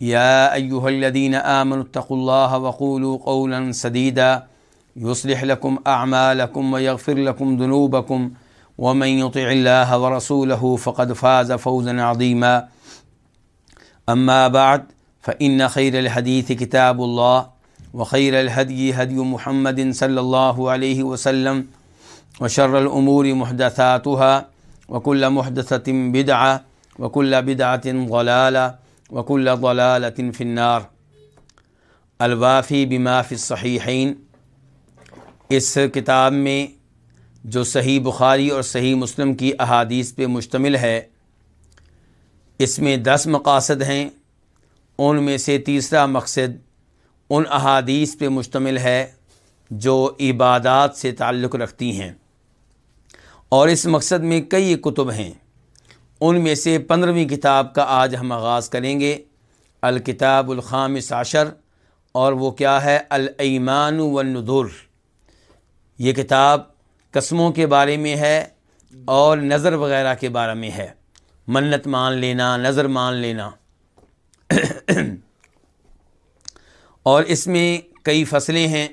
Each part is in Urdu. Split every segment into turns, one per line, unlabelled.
يا أيها الذين آمنوا اتقوا الله وقولوا قولا سديدا يصلح لكم أعمالكم ويغفر لكم ذنوبكم ومن يطع الله ورسوله فقد فاز فوزا عظيما. أما بعد، فإن خير الحديث كتاب الله وخير الهدي هدي محمد صلى الله عليه وسلم وشر الأمور محدثاتها وكل محدثة بدعة وكل بدعة ضلالة وكل ضلالة في النار. الوافی بما فی الصحیحین اس کتاب میں جو صحیح بخاری اور صحیح مسلم کی احادیث پہ مشتمل ہے، اس میں دس مقاصد ہیں۔ ان میں سے تیسرا مقصد ان احادیث پہ مشتمل ہے جو عبادات سے تعلق رکھتی ہیں۔ اور اس مقصد میں کئی کتب ہیں۔ ان میں سے پندرہویں کتاب کا آج ہم آغاز کریں گے۔ الکتاب الخامس عشر، اور وہ کیا ہے؟ الایمان والنذور یہ کتاب قسموں کے بارے میں ہے اور نظر وغیرہ کے بارے میں ہے۔ منت مان لینا، نظر مان لینا۔ اور اس میں کئی فصلیں ہیں۔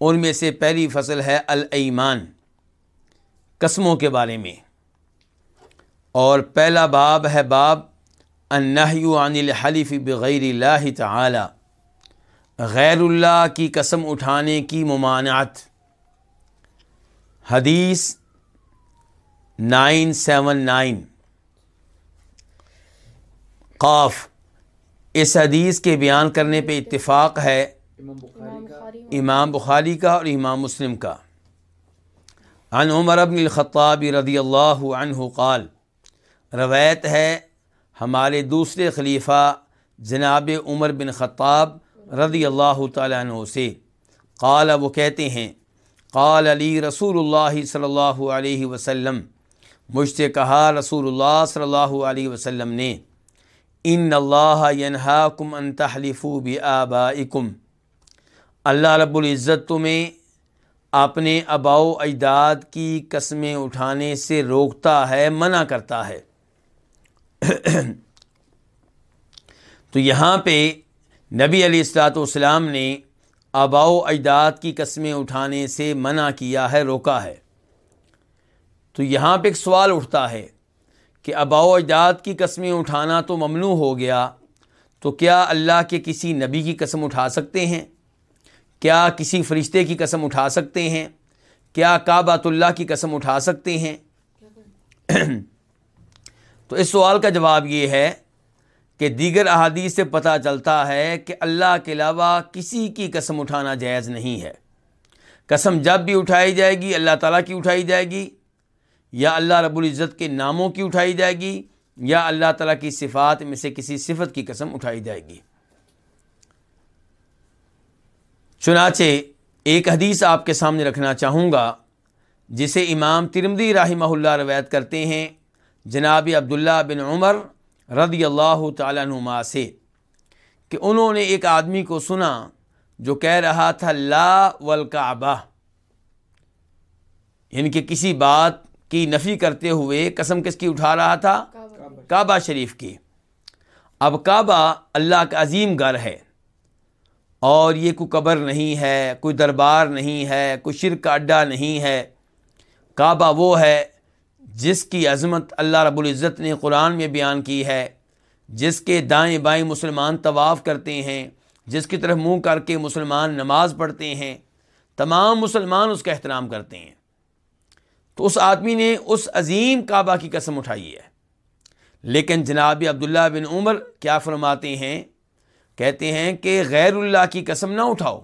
ان میں سے پہلی فصل ہے الایمان، قسموں کے بارے میں۔ اور پہلا باب ہے باب النحی عن الحلف بغیر اللہ تعالی، غیر اللہ کی قسم اٹھانے کی ممانعت۔ حدیث نائن سیون نائن۔ قاف، اس حدیث کے بیان کرنے پہ اتفاق ہے امام بخاری کا اور امام مسلم کا۔ عن عمر بن الخطاب رضی اللہ عنہ قال روایت ہے ہمارے دوسرے خلیفہ جناب عمر بن خطاب رضی اللہ تعالیٰ عنہ سے۔ قال، وہ کہتے ہیں، قال علی رسول اللہ صلی اللہ علیہ وسلم۔ مجھ سے کہا، رسول اللہ صلی اللہ علیہ وسلم نے، ان اللہ ینہاکم ان تحلفوا بآبائکم۔ اللہ رب العزت تمہیں اپنے اباؤ اجداد کی قسمیں اٹھانے سے روکتا ہے، منع کرتا ہے۔ تو یہاں پہ نبی علیہ السلاۃ والسلام نے آباؤ اجداد کی قسمیں اٹھانے سے منع کیا ہے، روکا ہے۔ تو یہاں پہ ایک سوال اٹھتا ہے کہ آباؤ اجداد کی قسمیں اٹھانا تو ممنوع ہو گیا، تو کیا اللہ کے کسی نبی کی قسم اٹھا سکتے ہیں؟ کیا کسی فرشتے کی قسم اٹھا سکتے ہیں؟ کیا کعبۃ اللہ کی قسم اٹھا سکتے ہیں؟ تو اس سوال کا جواب یہ ہے کہ دیگر احادیث سے پتہ چلتا ہے کہ اللہ کے علاوہ کسی کی قسم اٹھانا جائز نہیں ہے۔ قسم جب بھی اٹھائی جائے گی، اللہ تعالیٰ کی اٹھائی جائے گی، یا اللہ رب العزت کے ناموں کی اٹھائی جائے گی، یا اللہ تعالیٰ کی صفات میں سے کسی صفت کی قسم اٹھائی جائے گی۔ چنانچہ ایک حدیث آپ کے سامنے رکھنا چاہوں گا، جسے امام ترمدی رحمہ اللہ روایت کرتے ہیں۔ جناب عبداللہ بن عمر رضی اللہ تعالیٰ نما سے کہ انہوں نے ایک آدمی کو سنا جو کہہ رہا تھا، لا والکعبہ۔ یعنی کہ کسی بات کی نفی کرتے ہوئے قسم کس کی اٹھا رہا تھا؟ کعبہ شریف کی۔ اب کعبہ اللہ کا عظیم گھر ہے اور یہ کوئی قبر نہیں ہے، کوئی دربار نہیں ہے، کوئی شرک کا اڈا نہیں ہے۔ کعبہ وہ ہے جس کی عظمت اللہ رب العزت نے قرآن میں بیان کی ہے، جس کے دائیں بائیں مسلمان طواف کرتے ہیں، جس کی طرف منہ کر کے مسلمان نماز پڑھتے ہیں، تمام مسلمان اس کا احترام کرتے ہیں۔ تو اس آدمی نے اس عظیم کعبہ کی قسم اٹھائی ہے۔ لیکن جناب عبداللہ بن عمر کیا فرماتے ہیں؟ کہتے ہیں کہ غیر اللہ کی قسم نہ اٹھاؤ۔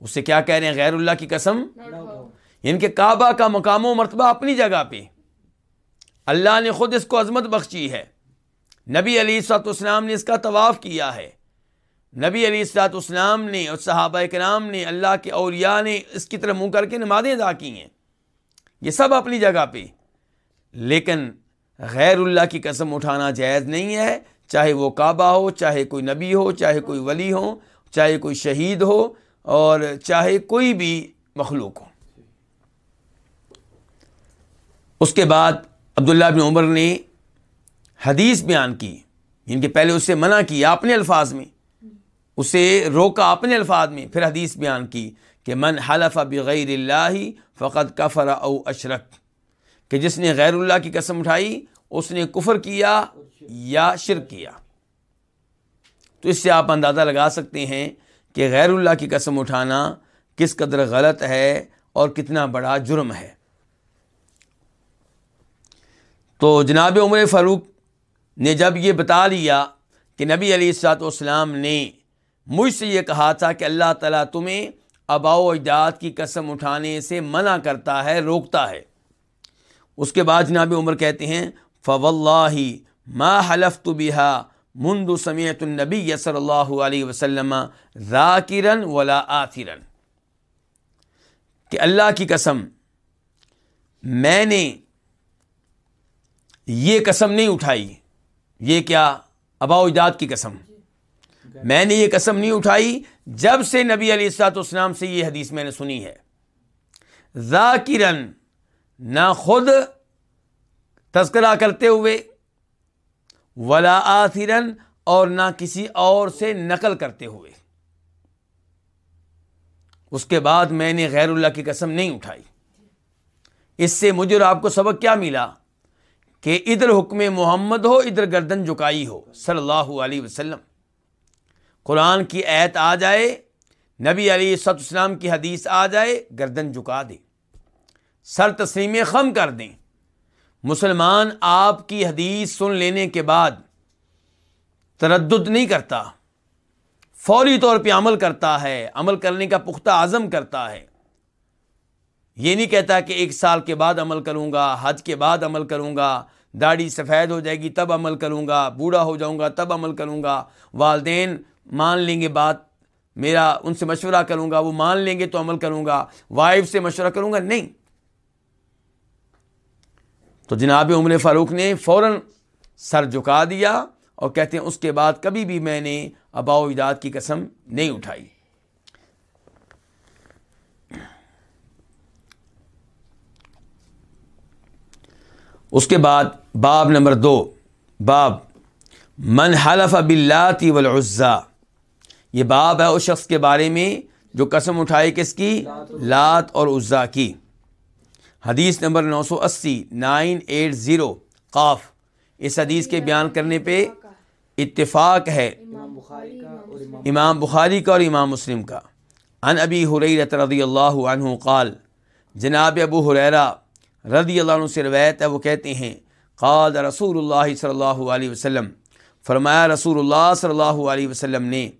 اس سے کیا کہہ رہے ہیں؟ غیر اللہ کی قسم یعنی کہ کعبہ کا مقام و مرتبہ اپنی جگہ پہ۔ اللہ نے خود اس کو عظمت بخشی ہے۔ نبی علی سات اسلام نے اس کا طواف کیا ہے۔ نبی علی سات اسلام نے اور صحابہ کرام نے، اللہ کے اولیاء نے اس کی طرف منہ کر کے نمازیں ادا کی ہیں۔ یہ سب اپنی جگہ پہ۔ لیکن غیر اللہ کی قسم اٹھانا جائز نہیں ہے۔ چاہے وہ کعبہ ہو، چاہے کوئی نبی ہو، چاہے کوئی ولی ہو، چاہے کوئی شہید ہو اور چاہے کوئی بھی مخلوق ہو۔ اس کے بعد عبداللہ بن عمر نے حدیث بیان کی یعنی ان کے پہلے اسے منع کیا اپنے الفاظ میں، اسے روکا اپنے الفاظ میں، پھر حدیث بیان کی کہ من حلف بغیر اللہ فقط کفر او اشرک، کہ جس نے غیر اللہ کی قسم اٹھائی، اس نے کفر کیا یا شرک کیا۔ تو اس سے آپ اندازہ لگا سکتے ہیں کہ غیر اللہ کی قسم اٹھانا کس قدر غلط ہے اور کتنا بڑا جرم ہے۔ تو جناب عمر فاروق نے جب یہ بتا لیا کہ نبی علی السلاط والسلام نے مجھ سے یہ کہا تھا کہ اللہ تعالیٰ تمہیں اباء و اجداد کی قسم اٹھانے سے منع کرتا ہے، روکتا ہے۔ اس کے بعد جناب عمر کہتے ہیں فو اللہ ما حلف تو بحا مند سمیت النبی صلی اللہ علیہ وسلم ذاکرن ولا آثرن۔ کہ اللہ کی قسم، میں نے یہ قسم نہیں اٹھائی۔ یہ کیا ابا اجداد کی قسم؟ میں نے یہ قسم نہیں اٹھائی جب سے نبی علی السلاط اسلام سے یہ حدیث میں نے سنی ہے۔ ذاکرن نہ خود تذکرہ کرتے ہوئے، ولا آثرن اور نہ کسی اور سے نقل کرتے ہوئے۔ اس کے بعد میں نے غیر اللہ کی قسم نہیں اٹھائی۔ اس سے مجھے اور آپ کو سبق کیا ملا؟ کہ ادھر حکم محمد ہو، ادھر گردن جکائی ہو، صلی اللہ علیہ وسلم۔ قرآن کی ایت آ جائے، نبی علی سط اسلام کی حدیث آ جائے، گردن جکا دیں۔ سر تسلیم خم کر دیں۔ مسلمان آپ کی حدیث سن لینے کے بعد تردد نہیں کرتا، فوری طور پہ عمل کرتا ہے، عمل کرنے کا پختہ عزم کرتا ہے۔ یہ نہیں کہتا کہ ایک سال کے بعد عمل کروں گا، حج کے بعد عمل کروں گا، داڑھی سفید ہو جائے گی، تب عمل کروں گا، بوڑھا ہو جاؤں گا، تب عمل کروں گا۔ والدین مان لیں گے بات، میرا ان سے مشورہ کروں گا، وہ مان لیں گے تو عمل کروں گا، وائف سے مشورہ کروں گا، نہیں۔ تو جناب عمر فاروق نے فوراً سر جھکا دیا اور کہتے ہیں اس کے بعد کبھی بھی میں نے ابا و اجداد کی قسم نہیں اٹھائی۔ اس کے بعد باب نمبر دو، باب من حلف بلاتی والعزا۔ یہ باب ہے اس شخص کے بارے میں جو قسم اٹھائے کس کی؟ لات اور عزا کی۔ حدیث نمبر نو سو اسی، نائن ایٹ زیرو، قاف۔ اس حدیث کے بیان کرنے پہ اتفاق ہے۔ امام بخاری کا اور امام مسلم کا۔ ان ابی حریرت رضی اللہ عنہ قال، جناب ابو حریرہ رضی اللہ عنہ سے روایت ہے، وہ کہتے ہیں، قال رسول اللہ صلی اللہ علیہ وسلم، فرمایا رسول اللہ صلی اللہ علیہ وسلم نے،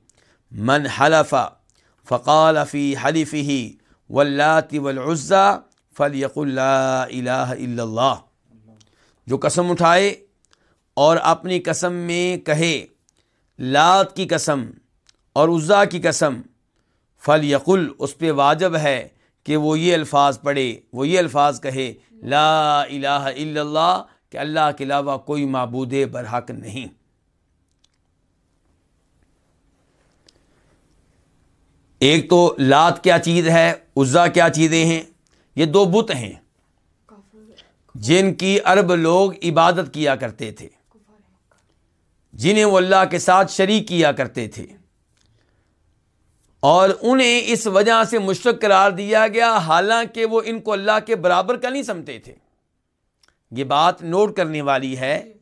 من حلف فقال فی حلفه واللات والعزى فلیق اللہ الہ الا اللہ۔ جو قسم اٹھائے اور اپنی قسم میں کہے، لات کی قسم اور عزا کی قسم فل یقل اس پہ واجب ہے کہ وہ یہ الفاظ پڑھے، وہ یہ الفاظ کہے۔ لا الہ الا اللہ کہ اللہ کے علاوہ کوئی معبود برحق نہیں۔ ایک تو لات کیا چیز ہے، عزا کیا چیزیں ہیں، یہ دو بت ہیں۔ جن کی عرب لوگ عبادت کیا کرتے تھے۔ جنہیں وہ اللہ کے ساتھ شریک کیا کرتے تھے۔ اور انہیں اس وجہ سے مشرق قرار دیا گیا، حالانکہ وہ ان کو اللہ کے برابر کا نہیں سمتے تھے۔ یہ بات نوٹ کرنے والی ہے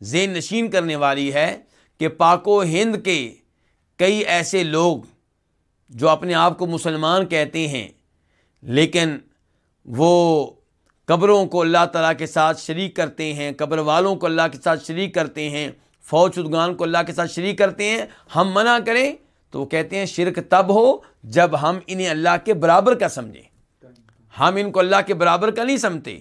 زین نشین کرنے والی ہے کہ پاک و ہند کے کئی ایسے لوگ جو اپنے آپ کو مسلمان کہتے ہیں، لیکن وہ قبروں کو اللہ تعالیٰ کے ساتھ شریک کرتے ہیں، قبر والوں کو اللہ کے ساتھ شریک کرتے ہیں، فوج شدگان کو اللہ کے ساتھ شریک کرتے ہیں۔ ہم منع کریں تو وہ کہتے ہیں شرک تب ہو جب ہم انہیں اللہ کے برابر کا سمجھیں۔ ہم ان کو اللہ کے برابر کا نہیں سمجھتے۔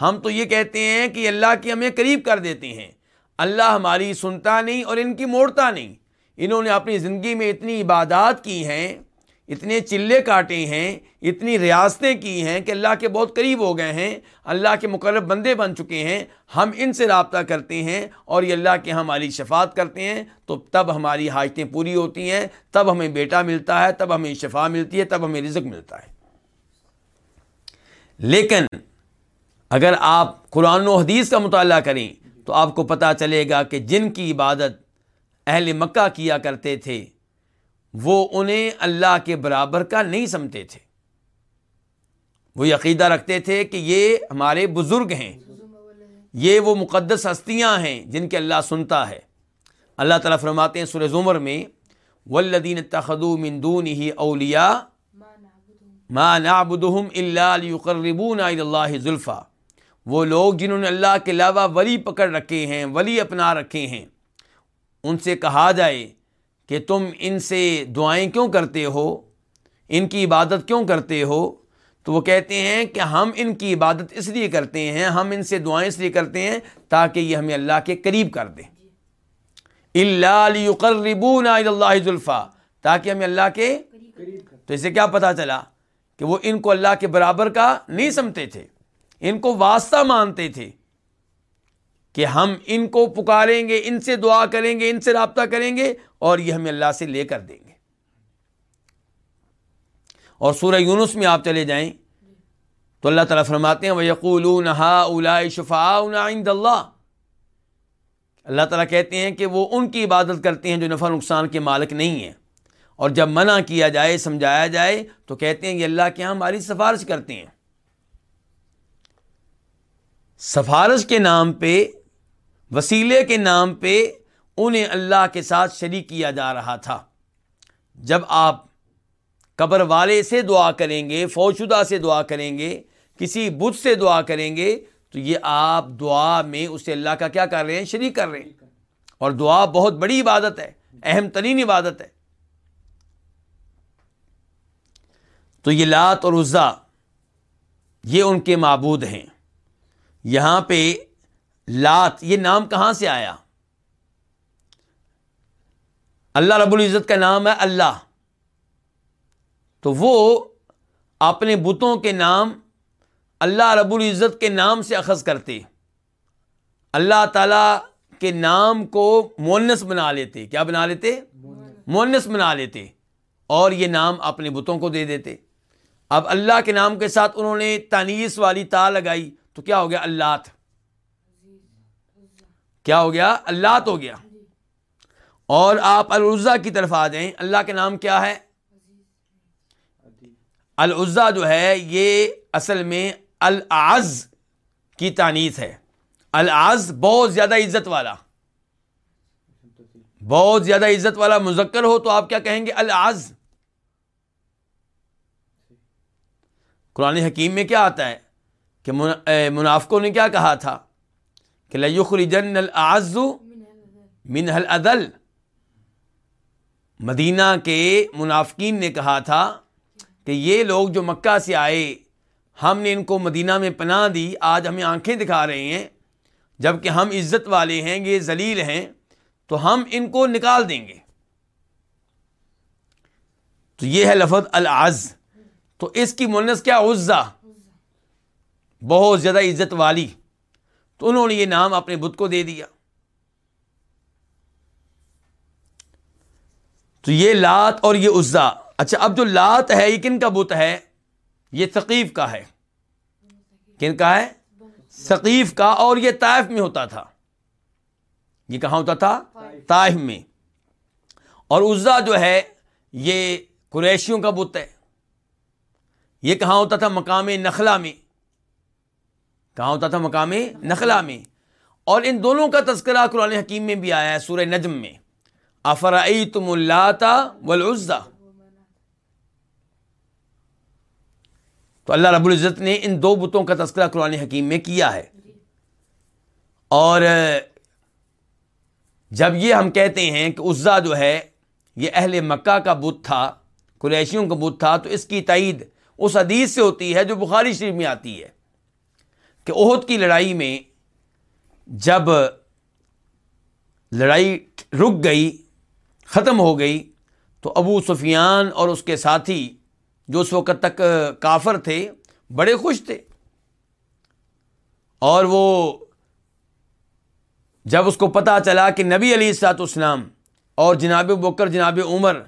ہم تو یہ کہتے ہیں کہ اللہ کی ہمیں قریب کر دیتے ہیں۔ اللہ ہماری سنتا نہیں اور ان کی موڑتا نہیں۔ انہوں نے اپنی زندگی میں اتنی عبادات کی ہیں۔ اتنے چلے کاٹے ہیں، اتنی ریاستیں کی ہیں کہ اللہ کے بہت قریب ہو گئے ہیں، اللہ کے مقرب بندے بن چکے ہیں، ہم ان سے رابطہ کرتے ہیں اور یہ اللہ کے ہماری شفات کرتے ہیں۔ تو تب ہماری حاجتیں پوری ہوتی ہیں، تب ہمیں بیٹا ملتا ہے، تب ہمیں شفا ملتی ہے، تب ہمیں رزق ملتا ہے۔ لیکن اگر آپ قرآن و حدیث کا مطالعہ کریں تو آپ کو پتہ چلے گا کہ جن کی عبادت اہل مکہ کیا کرتے تھے وہ انہیں اللہ کے برابر کا نہیں سمجھتے تھے۔ وہ عقیدہ رکھتے تھے کہ یہ ہمارے بزرگ ہیں۔ یہ وہ مقدس ہستیاں ہیں جن کے اللہ سنتا ہے۔ اللہ تعالیٰ فرماتے ہیں سر زمر میں ولدین تخدو مندون ہی اولیا ماں نابدہم اللہ اللہ ذلفا وہ لوگ جنہوں نے اللہ کے علاوہ ولی پکڑ رکھے ہیں، ولی اپنا رکھے ہیں۔ ان سے کہا جائے کہ تم ان سے دعائیں کیوں کرتے ہو؟ ان کی عبادت کیوں کرتے ہو؟ تو وہ کہتے ہیں کہ ہم ان کی عبادت اس لیے کرتے ہیں، ہم ان سے دعائیں اس لیے کرتے ہیں تاکہ یہ ہمیں اللہ کے قریب کر دیں۔ اللہ اللہ ذلفا تاکہ ہمیں اللہ کے تو اسے کیا پتہ چلا کہ وہ ان کو اللہ کے برابر کا نہیں سمتے تھے، ان کو واسطہ مانتے تھے۔ کہ ہم ان کو پکاریں گے، ان سے دعا کریں گے، ان سے رابطہ کریں گے اور یہ ہمیں اللہ سے لے کر دیں گے۔ اور سورہ یونس میں آپ چلے جائیں تو اللہ تعالیٰ فرماتے ہیں وہ یقول شفا اللہ اللہ تعالیٰ کہتے ہیں کہ وہ ان کی عبادت کرتے ہیں جو نفع نقصان کے مالک نہیں ہیں۔ اور جب منع کیا جائے، سمجھایا جائے تو کہتے ہیں، یہ اللہ کے یہاں ہماری سفارش کرتے ہیں۔ سفارش کے نام پہ وسیلے کے نام پہ انہیں اللہ کے ساتھ شریک کیا جا رہا تھا۔ جب آپ قبر والے سے دعا کریں گے فوجدہ سے دعا کریں گے، کسی بدھ سے دعا کریں گے، تو یہ آپ دعا میں اسے اللہ کا کیا کر رہے ہیں؟ شریک کر رہے ہیں۔ اور دعا بہت بڑی عبادت ہے، اہم ترین عبادت ہے۔ تو یہ لات اور عزا یہ ان کے معبود ہیں۔ یہاں پہ لات، یہ نام کہاں سے آیا؟ اللہ رب العزت کا نام ہے اللہ۔ تو وہ اپنے بتوں کے نام، اللہ رب العزت کے نام سے اخذ کرتے۔ اللہ تعالی کے نام کو مونس بنا لیتے۔ کیا بنا لیتے؟ مونس بنا لیتے۔ اور یہ نام اپنے بتوں کو دے دیتے۔ اب اللہ کے نام کے ساتھ انہوں نے تانیس والی تا لگائی تو کیا ہو گیا؟ اللہ کیا ہو گیا؟ اللہ تو ہو گیا۔ اور آپ العزا کی طرف آ جائیں۔ اللہ کے نام کیا ہے؟ العزا جو ہے، یہ اصل میں العز کی تانیت ہے۔ العز بہت زیادہ عزت والا۔ بہت زیادہ عزت والا مذکر ہو تو آپ کیا کہیں گے؟ العز۔ قرآن حکیم میں کیا آتا ہے؟ کہ منافقوں نے کیا کہا تھا؟ کہ لخرجن العز من العدل مدینہ کے منافقین نے کہا تھا کہ یہ لوگ جو مکہ سے آئے، ہم نے ان کو مدینہ میں پناہ دی، آج ہمیں آنکھیں دکھا رہے ہیں جبکہ ہم عزت والے ہیں، یہ ذلیل ہیں، تو ہم ان کو نکال دیں گے۔ تو یہ ہے لفظ العز۔ تو اس کی مونس کیا؟ عزا بہت زیادہ عزت والی۔ تو انہوں نے یہ نام اپنے بت کو دے دیا۔ تو یہ لات اور یہ عزا۔ اچھا اب جو لات ہے، یہ کن کا بت ہے؟ یہ ثقیف کا ہے۔ کن کا ہے؟ ثقیف کا، اور یہ طائف میں ہوتا تھا۔ یہ کہاں ہوتا تھا؟ طائف میں۔ اور عزا جو ہے، یہ قریشیوں کا بت ہے۔ یہ کہاں ہوتا تھا؟ مقام نخلا میں۔ کہاں ہوتا تھا مقام نخلا میں۔ اور ان دونوں کا تذکرہ قرآن حکیم میں بھی آیا ہے، سورہ نجم میں۔ افرائی تم اللہ ولعزا تو اللہ رب العزت نے ان دو بتوں کا تذکرہ قرآن حکیم میں کیا ہے۔ اور جب یہ ہم کہتے ہیں کہ عزا جو ہے، یہ اہل مکہ کا بت تھا، قریشیوں کا بت تھا، تو اس کی تائید اس حدیث سے ہوتی ہے جو بخاری شریف میں آتی ہے۔ کہ عہد کی لڑائی میں جب لڑائی رک گئی، ختم ہو گئی، تو ابو سفیان اور اس کے ساتھی جو اس وقت تک کافر تھے، بڑے خوش تھے۔ اور وہ جب اس کو پتہ چلا کہ نبی علی سات اسلام اور جناب بکر، جناب عمر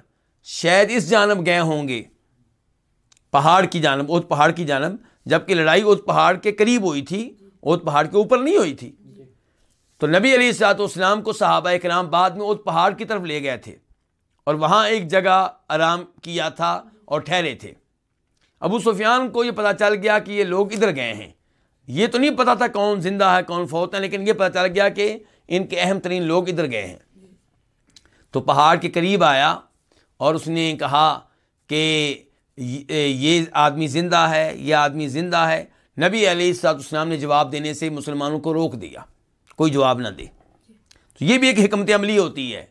شاید اس جانب گئے ہوں گے، پہاڑ کی جانب اوت پہاڑ کی جانب جبکہ لڑائی اوت پہاڑ کے قریب ہوئی تھی اوت پہاڑ کے اوپر نہیں ہوئی تھی۔ تو نبی علی سات اسلام کو صحابہ کرام بعد میں اوت پہاڑ کی طرف لے گئے تھے اور وہاں ایک جگہ آرام کیا تھا اور ٹھہرے تھے۔ ابو سفیان کو یہ پتا چل گیا کہ یہ لوگ ادھر گئے ہیں۔ یہ تو نہیں پتا تھا کون زندہ ہے کون فوت ہے لیکن یہ پتا چل گیا کہ ان کے اہم ترین لوگ ادھر گئے ہیں۔ تو پہاڑ کے قریب آیا اور اس نے کہا کہ یہ آدمی زندہ ہے، یہ آدمی زندہ ہے۔ نبی علیہ السلاط اسلام نے جواب دینے سے مسلمانوں کو روک دیا۔ کوئی جواب نہ دے۔ تو یہ بھی ایک حکمت عملی ہوتی ہے۔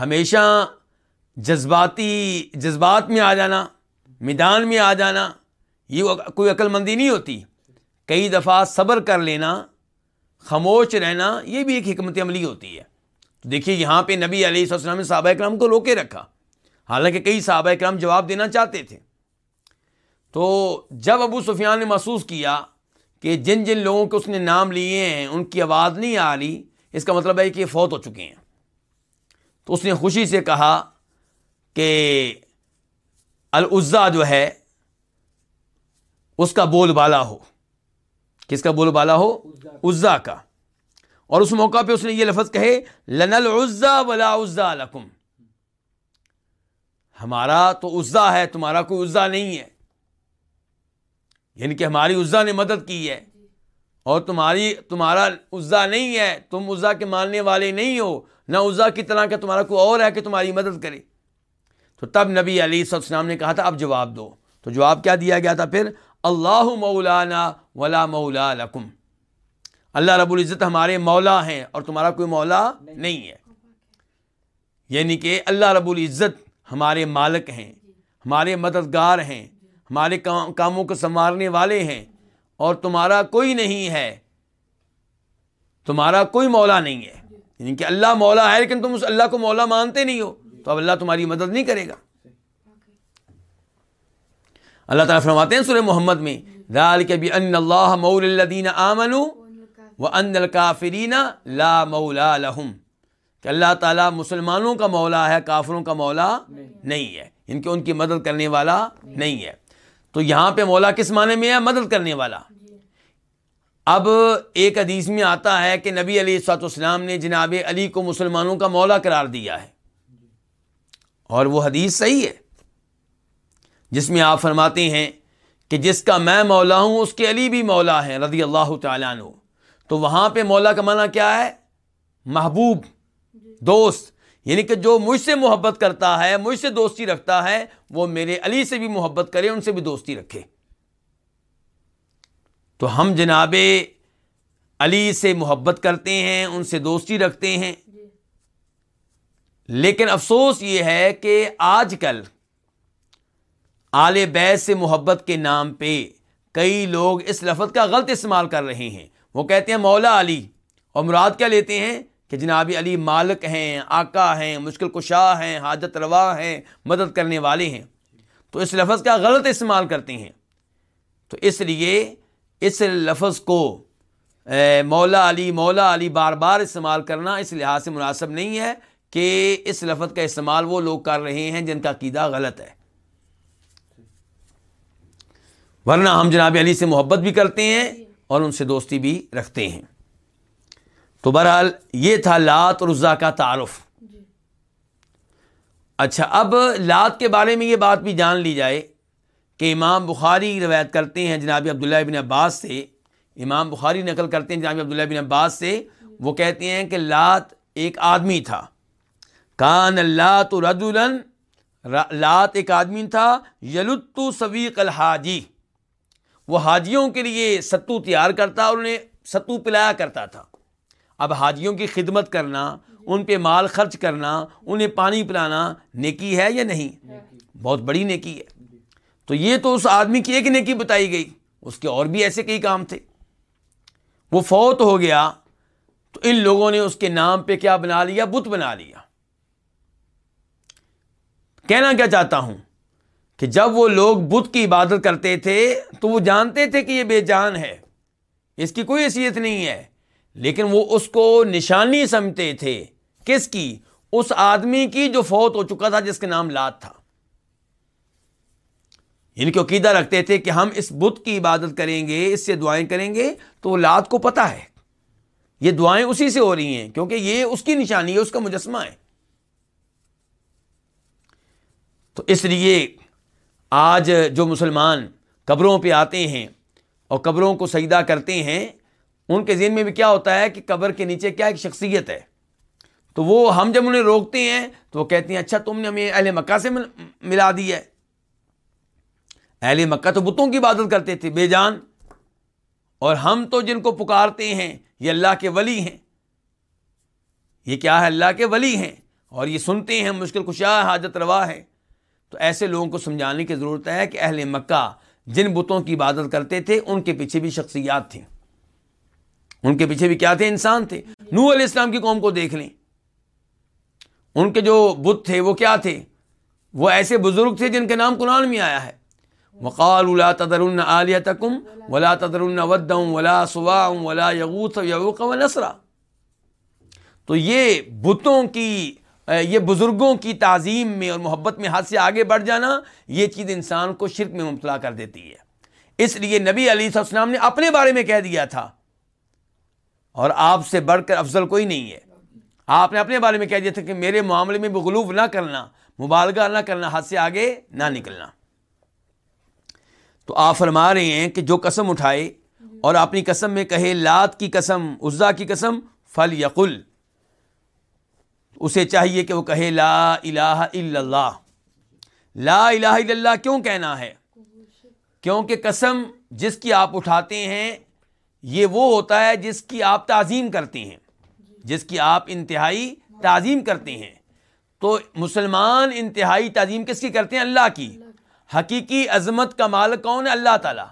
ہمیشہ جذباتی، جذبات میں آ جانا، میدان میں آ جانا، یہ کوئی عقل مندی نہیں ہوتی۔ کئی دفعہ صبر کر لینا، خاموش رہنا، یہ بھی ایک حکمت عملی ہوتی ہے۔ تو دیکھیے، یہاں پہ نبی علیہ السلام نے صحابہ اکرام کو روکے رکھا۔ حالانکہ کئی صحابہ اکرام جواب دینا چاہتے تھے۔ تو جب ابو سفیان نے محسوس کیا کہ جن جن لوگوں کے اس نے نام لیے ہیں، ان کی آواز نہیں آ رہی، اس کا مطلب ہے کہ یہ فوت ہو چکے ہیں۔ تو اس نے خوشی سے کہا کہ العزا جو ہے، اس کا بول بالا ہو۔ کس کا بول بالا ہو؟ عزا کا۔ اور اس موقع پہ اس نے یہ لفظ کہے لن العزا ولا عزا لکم۔ ہمارا تو عزا ہے، تمہارا کوئی عزا نہیں ہے۔ یعنی کہ ہماری عزا نے مدد کی ہے۔ اور تمہاری تمہارا عزا نہیں ہے تم عزا کے ماننے والے نہیں ہو۔ نہ عزا کی طرح کا تمہارا کوئی اور ہے کہ تمہاری مدد کرے۔ تو تب نبی علی السلام نے کہا تھا اب جواب دو۔ تو جواب کیا دیا گیا تھا؟ پھر اللہ مولانا ولا مولا لکم۔ اللہ رب العزت ہمارے مولا ہیں اور تمہارا کوئی مولا نہیں ہے۔ یعنی کہ اللہ رب العزت ہمارے مالک ہیں ہمارے مددگار ہیں۔ ہمارے کاموں کو سنوارنے والے ہیں اور تمہارا کوئی نہیں ہے۔ تمہارا کوئی مولا نہیں ہے۔ یعنی کہ اللہ مولا ہے لیکن تم اس اللہ کو مولا مانتے نہیں ہو۔ تو اب اللہ تمہاری مدد نہیں کرے گا۔ اللہ تعالیٰ فرماتے ہیں سورہ محمد میں ان اللہ مول الدین آمن و ان الکافرین لا مولا لہم کہ اللہ تعالیٰ مسلمانوں کا مولا ہے کافروں کا مولا نہیں۔ ہے۔ ان کے ان کی مدد کرنے والا نہیں ہے۔ تو یہاں پہ مولا کس معنی میں ہے؟ مدد کرنے والا۔ اب ایک حدیث میں آتا ہے کہ نبی علی سات اسلام نے جناب علی کو مسلمانوں کا مولا قرار دیا ہے۔ اور وہ حدیث صحیح ہے۔ جس میں آپ فرماتے ہیں کہ جس کا میں مولا ہوں، اس کے علی بھی مولا ہے رضی اللہ تعالیٰ عنہ۔ تو وہاں پہ مولا کا معنی کیا ہے؟ محبوب، دوست۔ یعنی کہ جو مجھ سے محبت کرتا ہے مجھ سے دوستی رکھتا ہے وہ میرے علی سے بھی محبت کرے ان سے بھی دوستی رکھے۔ تو ہم جناب علی سے محبت کرتے ہیں ان سے دوستی رکھتے ہیں۔ لیکن افسوس یہ ہے کہ آج کل آل بیت سے محبت کے نام پہ کئی لوگ اس لفظ کا غلط استعمال کر رہے ہیں۔ وہ کہتے ہیں مولا علی اور مراد کیا لیتے ہیں؟ کہ جناب علی مالک ہیں، آقا ہیں، مشکل کشا ہیں، حاجت روا ہیں، مدد کرنے والے ہیں۔ تو اس لفظ کا غلط استعمال کرتے ہیں۔ تو اس لیے اس لفظ کو مولا علی مولا علی بار بار استعمال کرنا اس لحاظ سے مناسب نہیں ہے کہ اس لفظ کا استعمال وہ لوگ کر رہے ہیں جن کا عقیدہ غلط ہے۔ ورنہ ہم جناب علی سے محبت بھی کرتے ہیں اور ان سے دوستی بھی رکھتے ہیں۔ تو بہرحال یہ تھا لات اور عزا کا تعارف۔ جی۔ اچھا اب لات کے بارے میں یہ بات بھی جان لی جائے کہ امام بخاری روایت کرتے ہیں جناب عبداللہ ابن عباس سے۔ امام بخاری نقل کرتے ہیں جناب عبداللہ ابن عباس سے۔ وہ کہتے ہیں کہ لات ایک آدمی تھا۔ کان اللہ تو رد لات ایک آدمی تھا یلت سویق الحاجی۔ وہ حاجیوں کے لیے ستو تیار کرتا اور انہیں ستو پلایا کرتا تھا۔ اب حاجیوں کی خدمت کرنا، ان پہ مال خرچ کرنا، انہیں پانی پلانا نیکی ہے یا نہیں؟ بہت بڑی نیکی ہے۔ تو یہ تو اس آدمی کی ایک نیکی بتائی گئی۔ اس کے اور بھی ایسے کئی کام تھے۔ وہ فوت ہو گیا۔ تو ان لوگوں نے اس کے نام پہ کیا بنا لیا؟ بت بنا لیا۔ کہنا کیا چاہتا ہوں؟ کہ جب وہ لوگ بت کی عبادت کرتے تھے تو وہ جانتے تھے کہ یہ بے جان ہے۔ اس کی کوئی حیثیت نہیں ہے۔ لیکن وہ اس کو نشانی سمجھتے تھے۔ کس کی؟ اس آدمی کی جو فوت ہو چکا تھا، جس کا نام لات تھا۔ ان کی عقیدہ رکھتے تھے کہ ہم اس بت کی عبادت کریں گے، اس سے دعائیں کریں گے، تو وہ لات کو پتا ہے۔ یہ دعائیں اسی سے ہو رہی ہیں، کیونکہ یہ اس کی نشانی ہے، اس کا مجسمہ ہے۔ تو اس لیے آج جو مسلمان قبروں پہ آتے ہیں اور قبروں کو سجدہ کرتے ہیں ان کے ذہن میں بھی کیا ہوتا ہے کہ قبر کے نیچے کیا ایک شخصیت ہے؟ تو وہ ہم جب انہیں روکتے ہیں تو وہ کہتے ہیں اچھا تم نے ہمیں اہل مکہ سے ملا دی ہے۔ اہل مکہ تو بتوں کی عبادت کرتے تھے، بے جان۔ اور ہم تو جن کو پکارتے ہیں، یہ اللہ کے ولی ہیں۔ یہ کیا ہے؟ اللہ کے ولی ہیں۔ اور یہ سنتے ہیں، مشکل کشا، حاجت روا ہے۔ تو ایسے لوگوں کو سمجھانے کی ضرورت ہے کہ اہل مکہ جن بتوں کی عبادت کرتے تھے، ان کے پیچھے بھی شخصیات تھیں۔ ان کے پیچھے بھی کیا تھے؟ انسان تھے۔ نو علیہ السلام کی قوم کو دیکھ لیں۔ ان کے جو بت تھے، وہ کیا تھے؟ وہ ایسے بزرگ تھے جن کے نام قرآن میں آیا ہے۔ وقال ولا تدر عالیہ تکم ولا تدر ودم ولا صبا ولا یغوت یوق و نسرا تو یہ بتوں کی، یہ بزرگوں کی تعظیم میں اور محبت میں حد سے آگے بڑھ جانا، یہ چیز انسان کو شرک میں مبتلا کر دیتی ہے۔ اس لیے نبی علی السلام نے اپنے بارے میں کہہ دیا تھا۔ اور آپ سے بڑھ کر افضل کوئی نہیں ہے۔ آپ نے اپنے بارے میں کہہ دیا تھا کہ میرے معاملے میں بغلوف نہ کرنا، مبالغہ نہ کرنا حد سے آگے نہ نکلنا۔ تو آپ فرما رہے ہیں کہ جو قسم اٹھائے اور اپنی قسم میں کہے، لات کی قسم، عزا کی قسم، فل یقل۔ اسے چاہیے کہ وہ کہے، لا الہ الا اللہ۔ لا الہ الا اللہ کیوں کہنا ہے؟ کیونکہ قسم جس کی آپ اٹھاتے ہیں یہ وہ ہوتا ہے جس کی آپ تعظیم کرتے ہیں، جس کی آپ انتہائی تعظیم کرتے ہیں۔ تو مسلمان انتہائی تعظیم کس کی کرتے ہیں؟ اللہ کی۔ حقیقی عظمت کا مالک کون ہے؟ اللہ تعالیٰ۔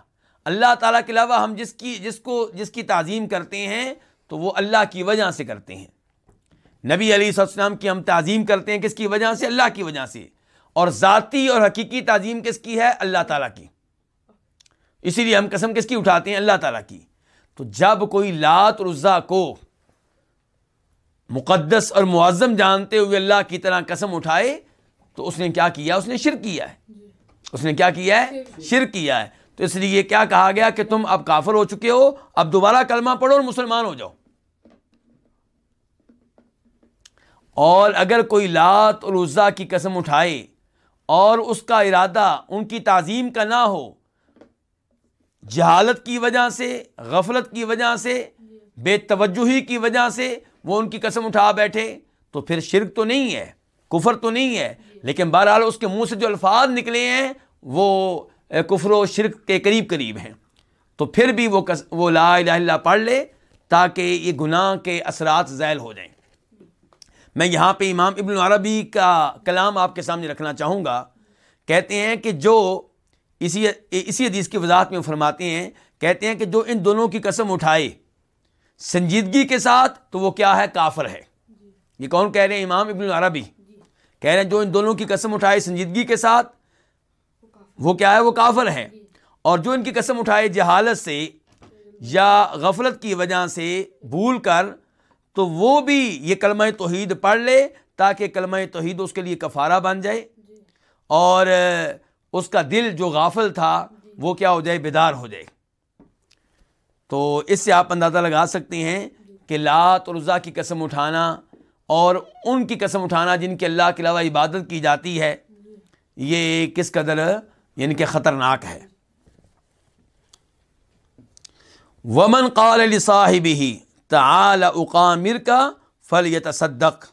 اللہ تعالیٰ کے علاوہ ہم جس کی، جس کو، جس کی تعظیم کرتے ہیں تو وہ اللہ کی وجہ سے کرتے ہیں۔ نبی علی السلام کی ہم تعظیم کرتے ہیں کس کی وجہ سے؟ اللہ کی وجہ سے۔ اور ذاتی اور حقیقی تعظیم کس کی ہے؟ اللہ تعالیٰ کی۔ اسی لیے ہم قسم کس کی اٹھاتے ہیں؟ اللہ تعالیٰ کی۔ تو جب کوئی لات اور کو مقدس اور معظم جانتے ہوئے اللہ کی طرح قسم اٹھائے، تو اس نے کیا کیا؟ اس نے شرک کیا ہے۔ اس نے کیا کیا ہے؟ شرک کیا ہے۔ تو اس لیے کیا کہا گیا کہ تم اب کافر ہو چکے ہو، اب دوبارہ کلمہ پڑھو اور مسلمان ہو جاؤ۔ اور اگر کوئی لات اور عزا کی قسم اٹھائے اور اس کا ارادہ ان کی تعظیم کا نہ ہو جہالت کی وجہ سے، غفلت کی وجہ سے، بے توجہی کی وجہ سے وہ ان کی قسم اٹھا بیٹھے۔ تو پھر شرک تو نہیں ہے، کفر تو نہیں ہے، لیکن بہرحال اس کے منہ سے جو الفاظ نکلے ہیں، وہ کفر و شرک کے قریب قریب ہیں۔ تو پھر بھی وہ وہ لا الہ اللہ پڑھ لے تاکہ یہ گناہ کے اثرات ذیل ہو جائیں۔ میں یہاں پہ امام ابن عربی کا کلام آپ کے سامنے رکھنا چاہوں گا۔ کہتے ہیں کہ جو اسی اسی حدیث کی وضاحت میں فرماتے ہیں، کہتے ہیں کہ جو ان دونوں کی قسم اٹھائے سنجیدگی کے ساتھ تو وہ کیا ہے؟ کافر ہے۔ یہ کون کہہ رہے ہیں؟ امام ابن عربی کہہ رہے ہیں، جو ان دونوں کی قسم اٹھائے سنجیدگی کے ساتھ، وہ کیا ہے؟ وہ کافر ہے۔ اور جو ان کی قسم اٹھائے جہالت سے یا غفلت کی وجہ سے بھول کر، تو وہ بھی یہ کلمہ توحید پڑھ لے تاکہ کلمہ توحید اس کے لیے کفارہ بن جائے۔ اور اس کا دل جو غافل تھا، وہ کیا ہو جائے؟ بیدار ہو جائے۔ تو اس سے آپ اندازہ لگا سکتے ہیں کہ لات اور رضا کی قسم اٹھانا اور ان کی قسم اٹھانا جن کے اللہ کے علاوہ عبادت کی جاتی ہے، یہ کس قدر یعنی کہ خطرناک ہے۔ ومن قال علی صاحب ہی تعال اقامر کا فل یتصدق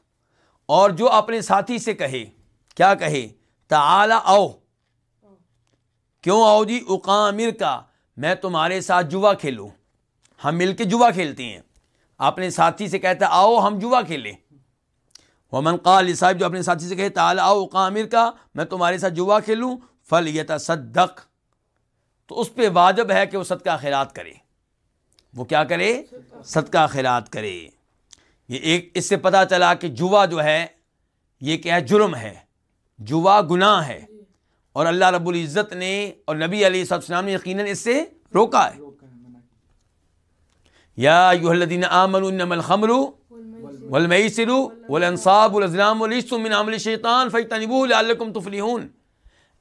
اور جو اپنے ساتھی سے کہے، کیا کہے؟ تعال او کیوں آؤ جی؟ اقامر کا۔ میں تمہارے ساتھ جوا کھیلوں۔ ہم مل کے جوا کھیلتے ہیں۔ اپنے ساتھی سے کہتا آؤ ہم جوا کھیلیں۔ وہ منقال صاحب جو اپنے ساتھی سے کہتا آؤ قامر کا، میں تمہارے ساتھ جوا کھیلوں۔ فل یتصدق تو اس پہ واجب ہے کہ وہ صدقہ خیرات کرے۔ وہ کیا کرے؟ صدقہ خیرات کرے۔ یہ ایک، اس سے پتہ چلا کہ جوا جو ہے، یہ کیا ہے؟ جرم ہے۔ جوا گناہ ہے۔ اور اللہ رب العزت نے اور نبی علی صاحب السلام نے یقیناً اس سے روکا ہے۔ یا الذین آمنوا انما الخمر والمیسر والانصاب والازلام والعصم من عمل الشیطان فاجتنبوه لعلکم تفلحون۔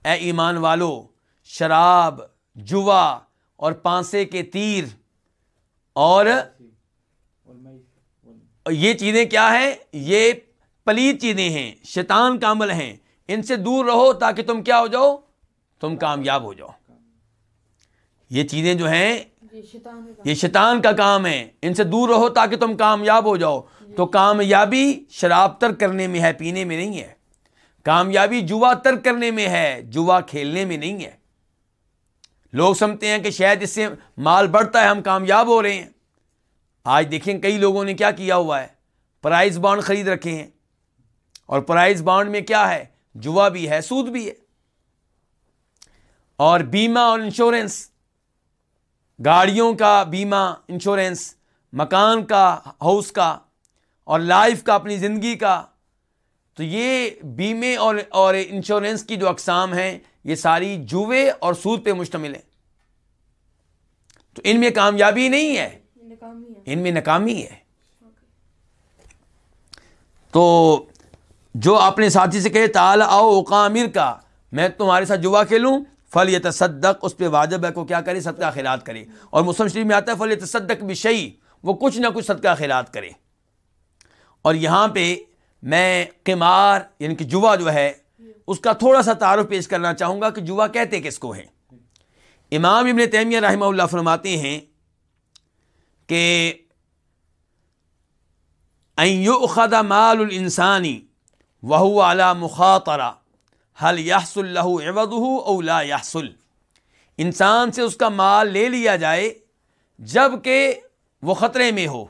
اے ایمان والو، شراب، جوا اور پانسے کے تیر اور یہ چیزیں کیا ہیں؟ یہ پلیت چیزیں ہیں، شیطان کا عمل ہیں۔ ان سے دور رہو تاکہ تم کیا ہو جاؤ؟ تم کامیاب ہو جاؤ۔ یہ چیزیں جو ہیں یہ شیطان کا کام ہے۔ ان سے دور رہو تاکہ تم کامیاب ہو جاؤ۔ تو کامیابی شراب تر کرنے میں ہے پینے میں نہیں ہے۔ کامیابی جوا تر کرنے میں ہے جوا کھیلنے میں نہیں ہے۔ لوگ سمجھتے ہیں کہ شاید اس سے مال بڑھتا ہے ہم کامیاب ہو رہے ہیں۔ آج دیکھیں کئی لوگوں نے کیا کیا ہوا ہے۔ پرائز بانڈ خرید رکھے ہیں۔ اور پرائز بانڈ میں کیا ہے؟ جوا بھی ہے سود بھی ہے۔ اور بیمہ اور انشورنس گاڑیوں کا بیمہ انشورنس مکان کا ہاؤس کا اور لائف کا اپنی زندگی کا۔ تو یہ بیمے اور اور انشورنس کی جو اقسام ہیں یہ ساری جوے اور سود پہ مشتمل ہیں۔ تو ان میں کامیابی نہیں ہے۔ ان میں ناکامی ہے۔ تو جو اپنے ساتھی سے کہے تال آؤ اوقامر کا، میں تمہارے ساتھ جوا کھیلوں۔ فل یہ تصدق اس پہ واجب ہے کو کیا کرے؟ صدقہ خیرات کرے۔ اور مسلم شریف میں آتا ہے فل یہ تصدق بشئی وہ کچھ نہ کچھ صدقہ خیرات کرے۔ اور یہاں پہ میں قمار یعنی کہ جوا جو ہے، اس کا تھوڑا سا تعارف پیش کرنا چاہوں گا کہ جوا کہتے کس کو ہیں۔ امام ابن تیمیہ رحمہ اللہ فرماتے ہیں کہ خدا مال الانسانی وہ اعلیٰ مخاطرہ حل یحس اللہ عبد اولا یحسل انسان سے اس کا مال لے لیا جائے جبکہ وہ خطرے میں ہو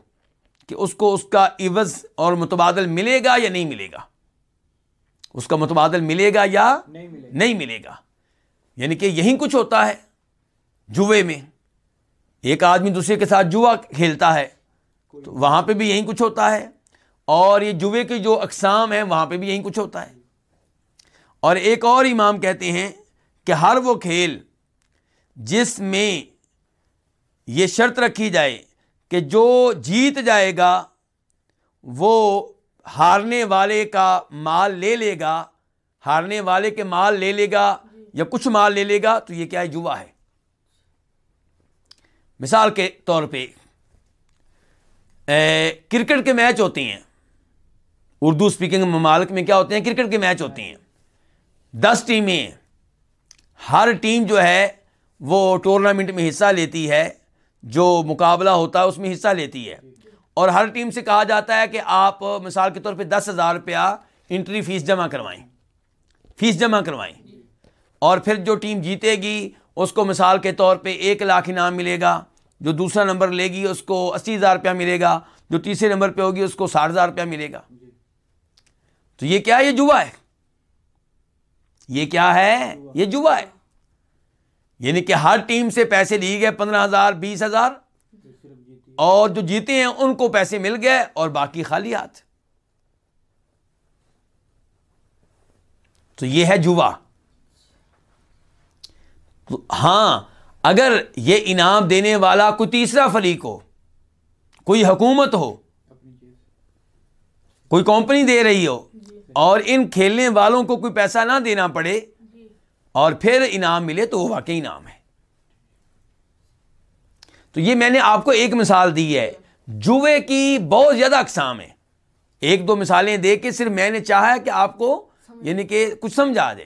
کہ اس کو اس کا عوض اور متبادل ملے گا یا نہیں ملے گا؟ اس کا متبادل ملے گا یا نہیں ملے گا؟ یعنی کہ یہی کچھ ہوتا ہے جوے میں۔ ایک آدمی دوسرے کے ساتھ جوا کھیلتا ہے تو وہاں پہ بھی یہی کچھ ہوتا ہے۔ اور یہ جوے کے جو اقسام ہیں، وہاں پہ بھی یہی کچھ ہوتا ہے۔ اور ایک اور امام کہتے ہیں کہ ہر وہ کھیل جس میں یہ شرط رکھی جائے کہ جو جیت جائے گا، وہ ہارنے والے کا مال لے لے گا۔ ہارنے والے کے مال لے لے گا یا کچھ مال لے لے گا، تو یہ کیا ہے؟ جوا ہے۔ مثال کے طور پہ کرکٹ کے میچ ہوتے ہیں۔ اردو اسپیکنگ ممالک میں کیا ہوتے ہیں؟ کرکٹ کے میچ ہوتے ہیں۔ دس ٹیمیں، ہر ٹیم جو ہے، وہ ٹورنامنٹ میں حصہ لیتی ہے۔ جو مقابلہ ہوتا ہے، اس میں حصہ لیتی ہے۔ اور ہر ٹیم سے کہا جاتا ہے کہ آپ مثال کے طور پہ دس ہزار روپیہ انٹری فیس جمع کروائیں۔ فیس جمع کروائیں۔ اور پھر جو ٹیم جیتے گی، اس کو مثال کے طور پہ ایک لاکھ انعام ملے گا۔ جو دوسرا نمبر لے گی، اس کو اسی ہزار روپیہ ملے گا۔ جو تیسرے نمبر پہ ہوگی، اس کو ساٹھ ہزار روپیہ ملے گا۔ تو یہ کیا یہ جوا ہے۔ یہ کیا ہے؟ یہ جوا ہے۔ یعنی کہ ہر ٹیم سے پیسے لیے گئے پندرہ ہزار، بیس ہزار۔ اور جو جیتے ہیں، ان کو پیسے مل گئے اور باقی خالی ہاتھ۔ تو یہ ہے جوا۔ ہاں اگر یہ انعام دینے والا کوئی تیسرا فریق ہو، کوئی حکومت ہو، کوئی کمپنی دے رہی ہو اور ان کھیلنے والوں کو کوئی پیسہ نہ دینا پڑے اور پھر انعام ملے تو وہ واقعی انعام ہے۔ تو یہ میں نے آپ کو ایک مثال دی ہے۔ جوے کی بہت زیادہ اقسام ہے ایک دو مثالیں دے کے صرف میں نے چاہا کہ آپ کو یعنی کہ کچھ سمجھا دے۔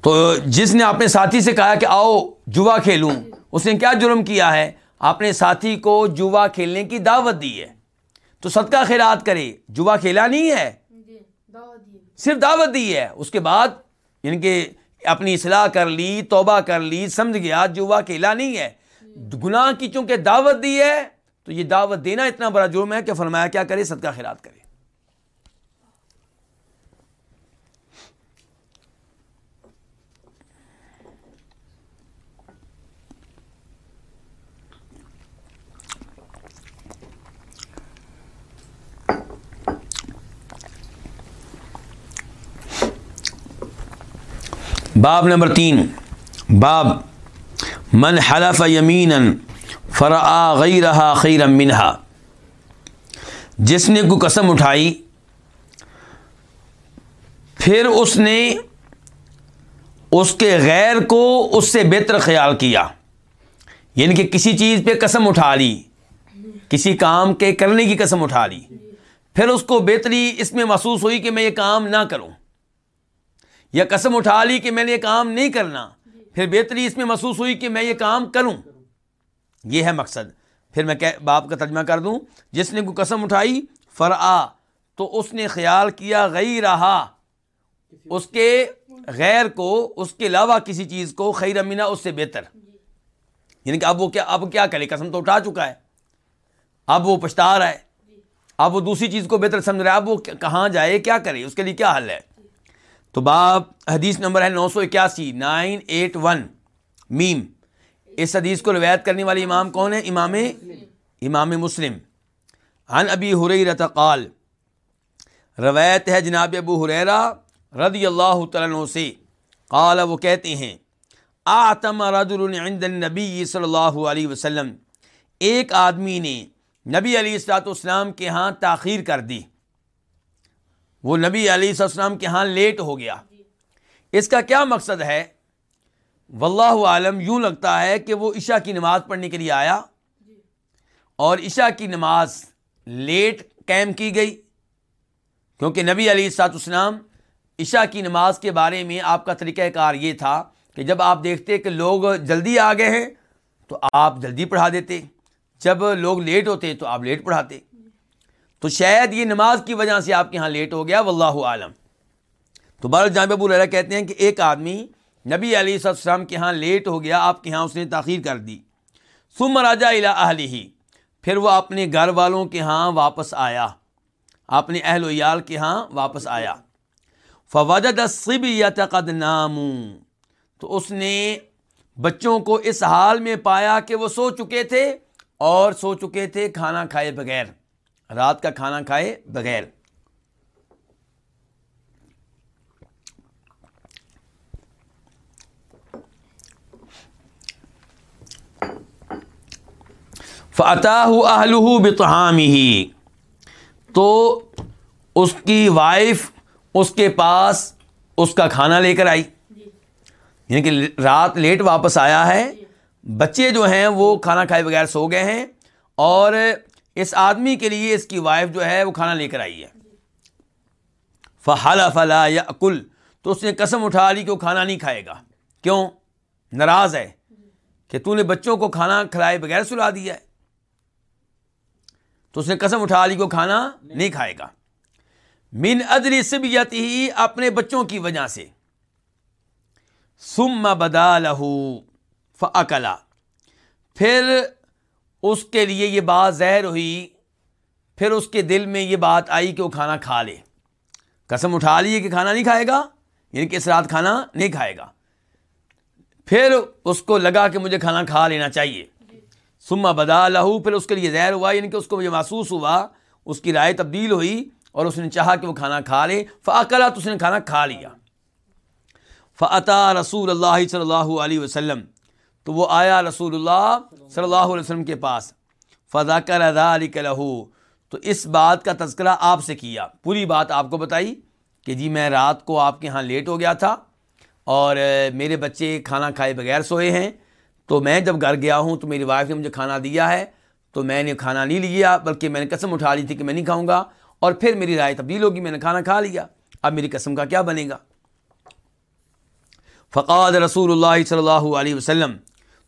تو جس نے اپنے ساتھی سے کہا کہ آؤ جوا کھیلوں۔ اس نے کیا جرم کیا ہے؟ اپنے ساتھی کو جوا کھیلنے کی دعوت دی ہے۔ تو صدقہ خیرات کرے۔ جوا کھیلا نہیں ہے؟
جی دی
صرف دعوت دی ہے۔ اس کے بعد یعنی کہ اپنی اصلاح کر لی توبہ کر لی سمجھ گیا جوا کھیلا نہیں ہے۔ گناہ کی چونکہ دعوت دی ہے تو یہ دعوت دینا اتنا بڑا جرم ہے کہ فرمایا کیا کرے؟ صدقہ خیرات کرے۔ باب نمبر تین۔ باب من حلف یمین فرآ غیرہا خیرا منہا۔ جس نے کوئی قسم اٹھائی، پھر اس نے اس کے غیر کو اس سے بہتر خیال کیا۔ یعنی کہ کسی چیز پہ قسم اٹھا لی، کسی کام کے کرنے کی قسم اٹھا لی۔ پھر اس کو بہتری اس میں محسوس ہوئی کہ میں یہ کام نہ کروں۔ یا قسم اٹھا لی کہ میں نے یہ کام نہیں کرنا، پھر بہتری اس میں محسوس ہوئی کہ میں یہ کام کروں۔ یہ ہے مقصد۔ پھر میں باپ کا ترجمہ کر دوں۔ جس نے کوئی قسم اٹھائی فرآ تو اس نے خیال کیا غیر رہا اس کے غیر کو، اس کے علاوہ کسی چیز کو خیر امینا اس سے بہتر۔ یعنی کہ اب وہ کیا اب کیا کرے؟ قسم تو اٹھا چکا ہے۔ اب وہ پچھتا رہا ہے۔ اب وہ دوسری چیز کو بہتر سمجھ رہا ہے۔ اب وہ کہاں جائے؟ کیا کرے؟ اس کے لیے کیا حل ہے؟ تو باب حدیث نمبر ہے نو سو اکیاسی، نائن ایٹ ون، میم۔ اس حدیث کو روایت کرنے والے امام کون ہے؟ امام امام مسلم۔ عن ابی حریرت قال، روایت ہے جناب ابو حریرہ رضی اللہ تعالیٰ سے۔ قال، وہ کہتے ہیں، آتم رجل عند النبی صلی اللہ علیہ وسلم۔ ایک آدمی نے نبی علیہ السلاۃ والسلام کے ہاں تاخیر کر دی۔ وہ نبی علیہ السلام کے ہاں لیٹ ہو گیا۔ اس کا کیا مقصد ہے؟ واللہ عالم، یوں لگتا ہے کہ وہ عشاء کی نماز پڑھنے کے لیے آیا۔ اور عشاء کی نماز لیٹ قائم کی گئی۔ کیونکہ نبی علی سات اسلام عشاء کی نماز کے بارے میں آپ کا طریقہ کار یہ تھا کہ جب آپ دیکھتے کہ لوگ جلدی آ گئے ہیں تو آپ جلدی پڑھا دیتے۔ جب لوگ لیٹ ہوتے تو آپ لیٹ پڑھاتے۔ تو شاید یہ نماز کی وجہ سے آپ کے یہاں لیٹ ہو گیا، واللہ عالم تو بال جامع ابو اللہ کہتے ہیں کہ ایک آدمی نبی علیہ السلام کے ہاں لیٹ ہو گیا، آپ کے ہاں اس نے تاخیر کر دی۔ سم راجا الا ہی پھر وہ اپنے گھر والوں کے ہاں واپس آیا۔ اپنے اہل و عیال کے ہاں واپس آیا۔ فوجد صب یا تقد نام تو اس نے بچوں کو اس حال میں پایا کہ وہ سو چکے تھے اور سو چکے تھے کھانا کھائے بغیر۔ رات کا کھانا کھائے بغیر۔ فتح اہلو بتحام ہی تو اس کی وائف اس کے پاس اس کا کھانا لے کر آئی۔ یعنی کہ رات لیٹ واپس آیا ہے۔ بچے جو ہیں وہ کھانا کھائے بغیر سو گئے ہیں اور اس آدمی کے لیے اس کی وائف جو ہے وہ کھانا لے کر آئی ہے۔ فلا فلا یا اکل تو اس نے قسم اٹھا لی کہ وہ کھانا نہیں کھائے گا۔ کیوں؟ ناراض ہے کہ تو نے بچوں کو کھانا کھلائے بغیر سلا دیا ہے۔ تو اس نے قسم اٹھا لی کو کھانا نہیں کھائے گا۔ من ادری سبیت ہی اپنے بچوں کی وجہ سے۔ سم بدا لہو فلا پھر اس کے لیے یہ بات زہر ہوئی، پھر اس کے دل میں یہ بات آئی کہ وہ کھانا کھا لے۔ قسم اٹھا لیے کہ کھانا نہیں کھائے گا یعنی کہ اس رات کھانا نہیں کھائے گا۔ پھر اس کو لگا کہ مجھے کھانا کھا لینا چاہیے۔ سما بدا لہو، پھر اس کے لیے زہر ہوا یعنی کہ اس کو مجھے محسوس ہوا۔ اس کی رائے تبدیل ہوئی اور اس نے چاہا کہ وہ کھانا کھا لے۔ فعقلا تو اس نے کھانا کھا لیا۔ فعطا رسول اللہ صلی اللہ علیہ وسلم۔ تو وہ آیا رسول اللہ صلی اللہ علیہ وسلم کے پاس۔ فضا کر علی لہو۔ تو اس بات کا تذکرہ آپ سے کیا۔ پوری بات آپ کو بتائی کہ جی میں رات کو آپ کے یہاں لیٹ ہو گیا تھا اور میرے بچے کھانا کھائے بغیر سوئے ہیں۔ تو میں جب گھر گیا ہوں تو میری وائف نے مجھے کھانا دیا ہے۔ تو میں نے کھانا نہیں لیا، بلکہ میں نے قسم اٹھا لی تھی کہ میں نہیں کھاؤں گا۔ اور پھر میری رائے تبدیل ہوگی، میں نے کھانا کھا لیا۔ اب میری قسم کا کیا بنے گا؟ فقاد رسول اللہ صلی اللہ علیہ وسلم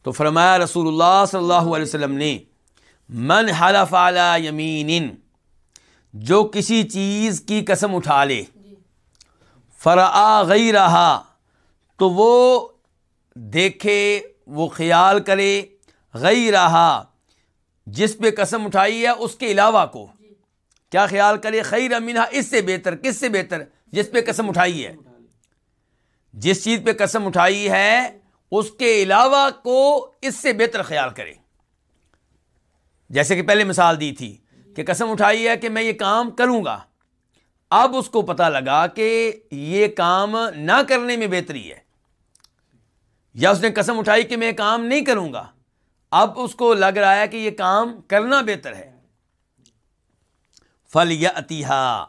تو فرمایا رسول اللہ صلی اللہ علیہ وسلم نے، من حلف علی یمین جو کسی چیز کی قسم اٹھا لے فرا غی رہا تو وہ دیکھے، وہ خیال کرے غی رہا جس پہ قسم اٹھائی ہے اس کے علاوہ کو۔ کیا خیال کرے؟ خیر امینہ اس سے بہتر، کس سے بہتر؟ جس پہ قسم اٹھائی ہے۔ جس چیز پہ قسم اٹھائی ہے اس کے علاوہ کو اس سے بہتر خیال کرے جیسے کہ پہلے مثال دی تھی کہ قسم اٹھائی ہے کہ میں یہ کام کروں گا۔ اب اس کو پتا لگا کہ یہ کام نہ کرنے میں بہتری ہے۔ یا اس نے قسم اٹھائی کہ میں کام نہیں کروں گا۔ اب اس کو لگ رہا ہے کہ یہ کام کرنا بہتر ہے۔ فل یا اتیحا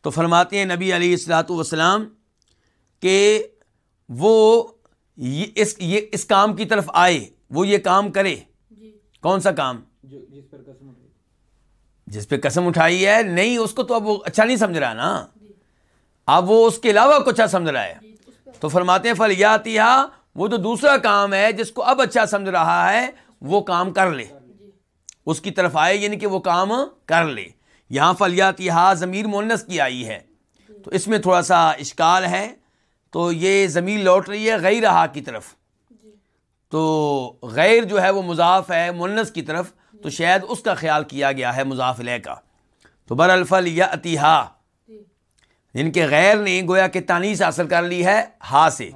تو فرماتے ہیں نبی علیہ السلاۃ والسلام کہ وہ اس یہ اس کام کی طرف آئے وہ یہ کام کرے۔ جی۔ کون سا کام؟ جس پر قسم جس پہ قسم اٹھائی ہے نہیں اس کو تو اب وہ اچھا نہیں سمجھ رہا نا۔ جی۔ اب وہ اس کے علاوہ کچھ اچھا سمجھ رہا ہے۔ جی، تو فرماتے ہیں فل یا وہ جو دوسرا کام ہے جس کو اب اچھا سمجھ رہا ہے وہ کام کر لے۔ اس کی طرف آئے یعنی کہ وہ کام کر لے۔ یہاں فلیاتی ہا ضمیر مونس کی آئی ہے۔ تو اس میں تھوڑا سا اشکال ہے۔ تو یہ ضمیر لوٹ رہی ہے غیر رہا کی طرف۔ تو غیر جو ہے وہ مضاف ہے مونس کی طرف تو شاید اس کا خیال کیا گیا ہے مضاف لے کا۔ تو بر الفل یا اتیحا جن کے غیر نے گویا کہ تانیس حاصل کر لی ہے ہا سے۔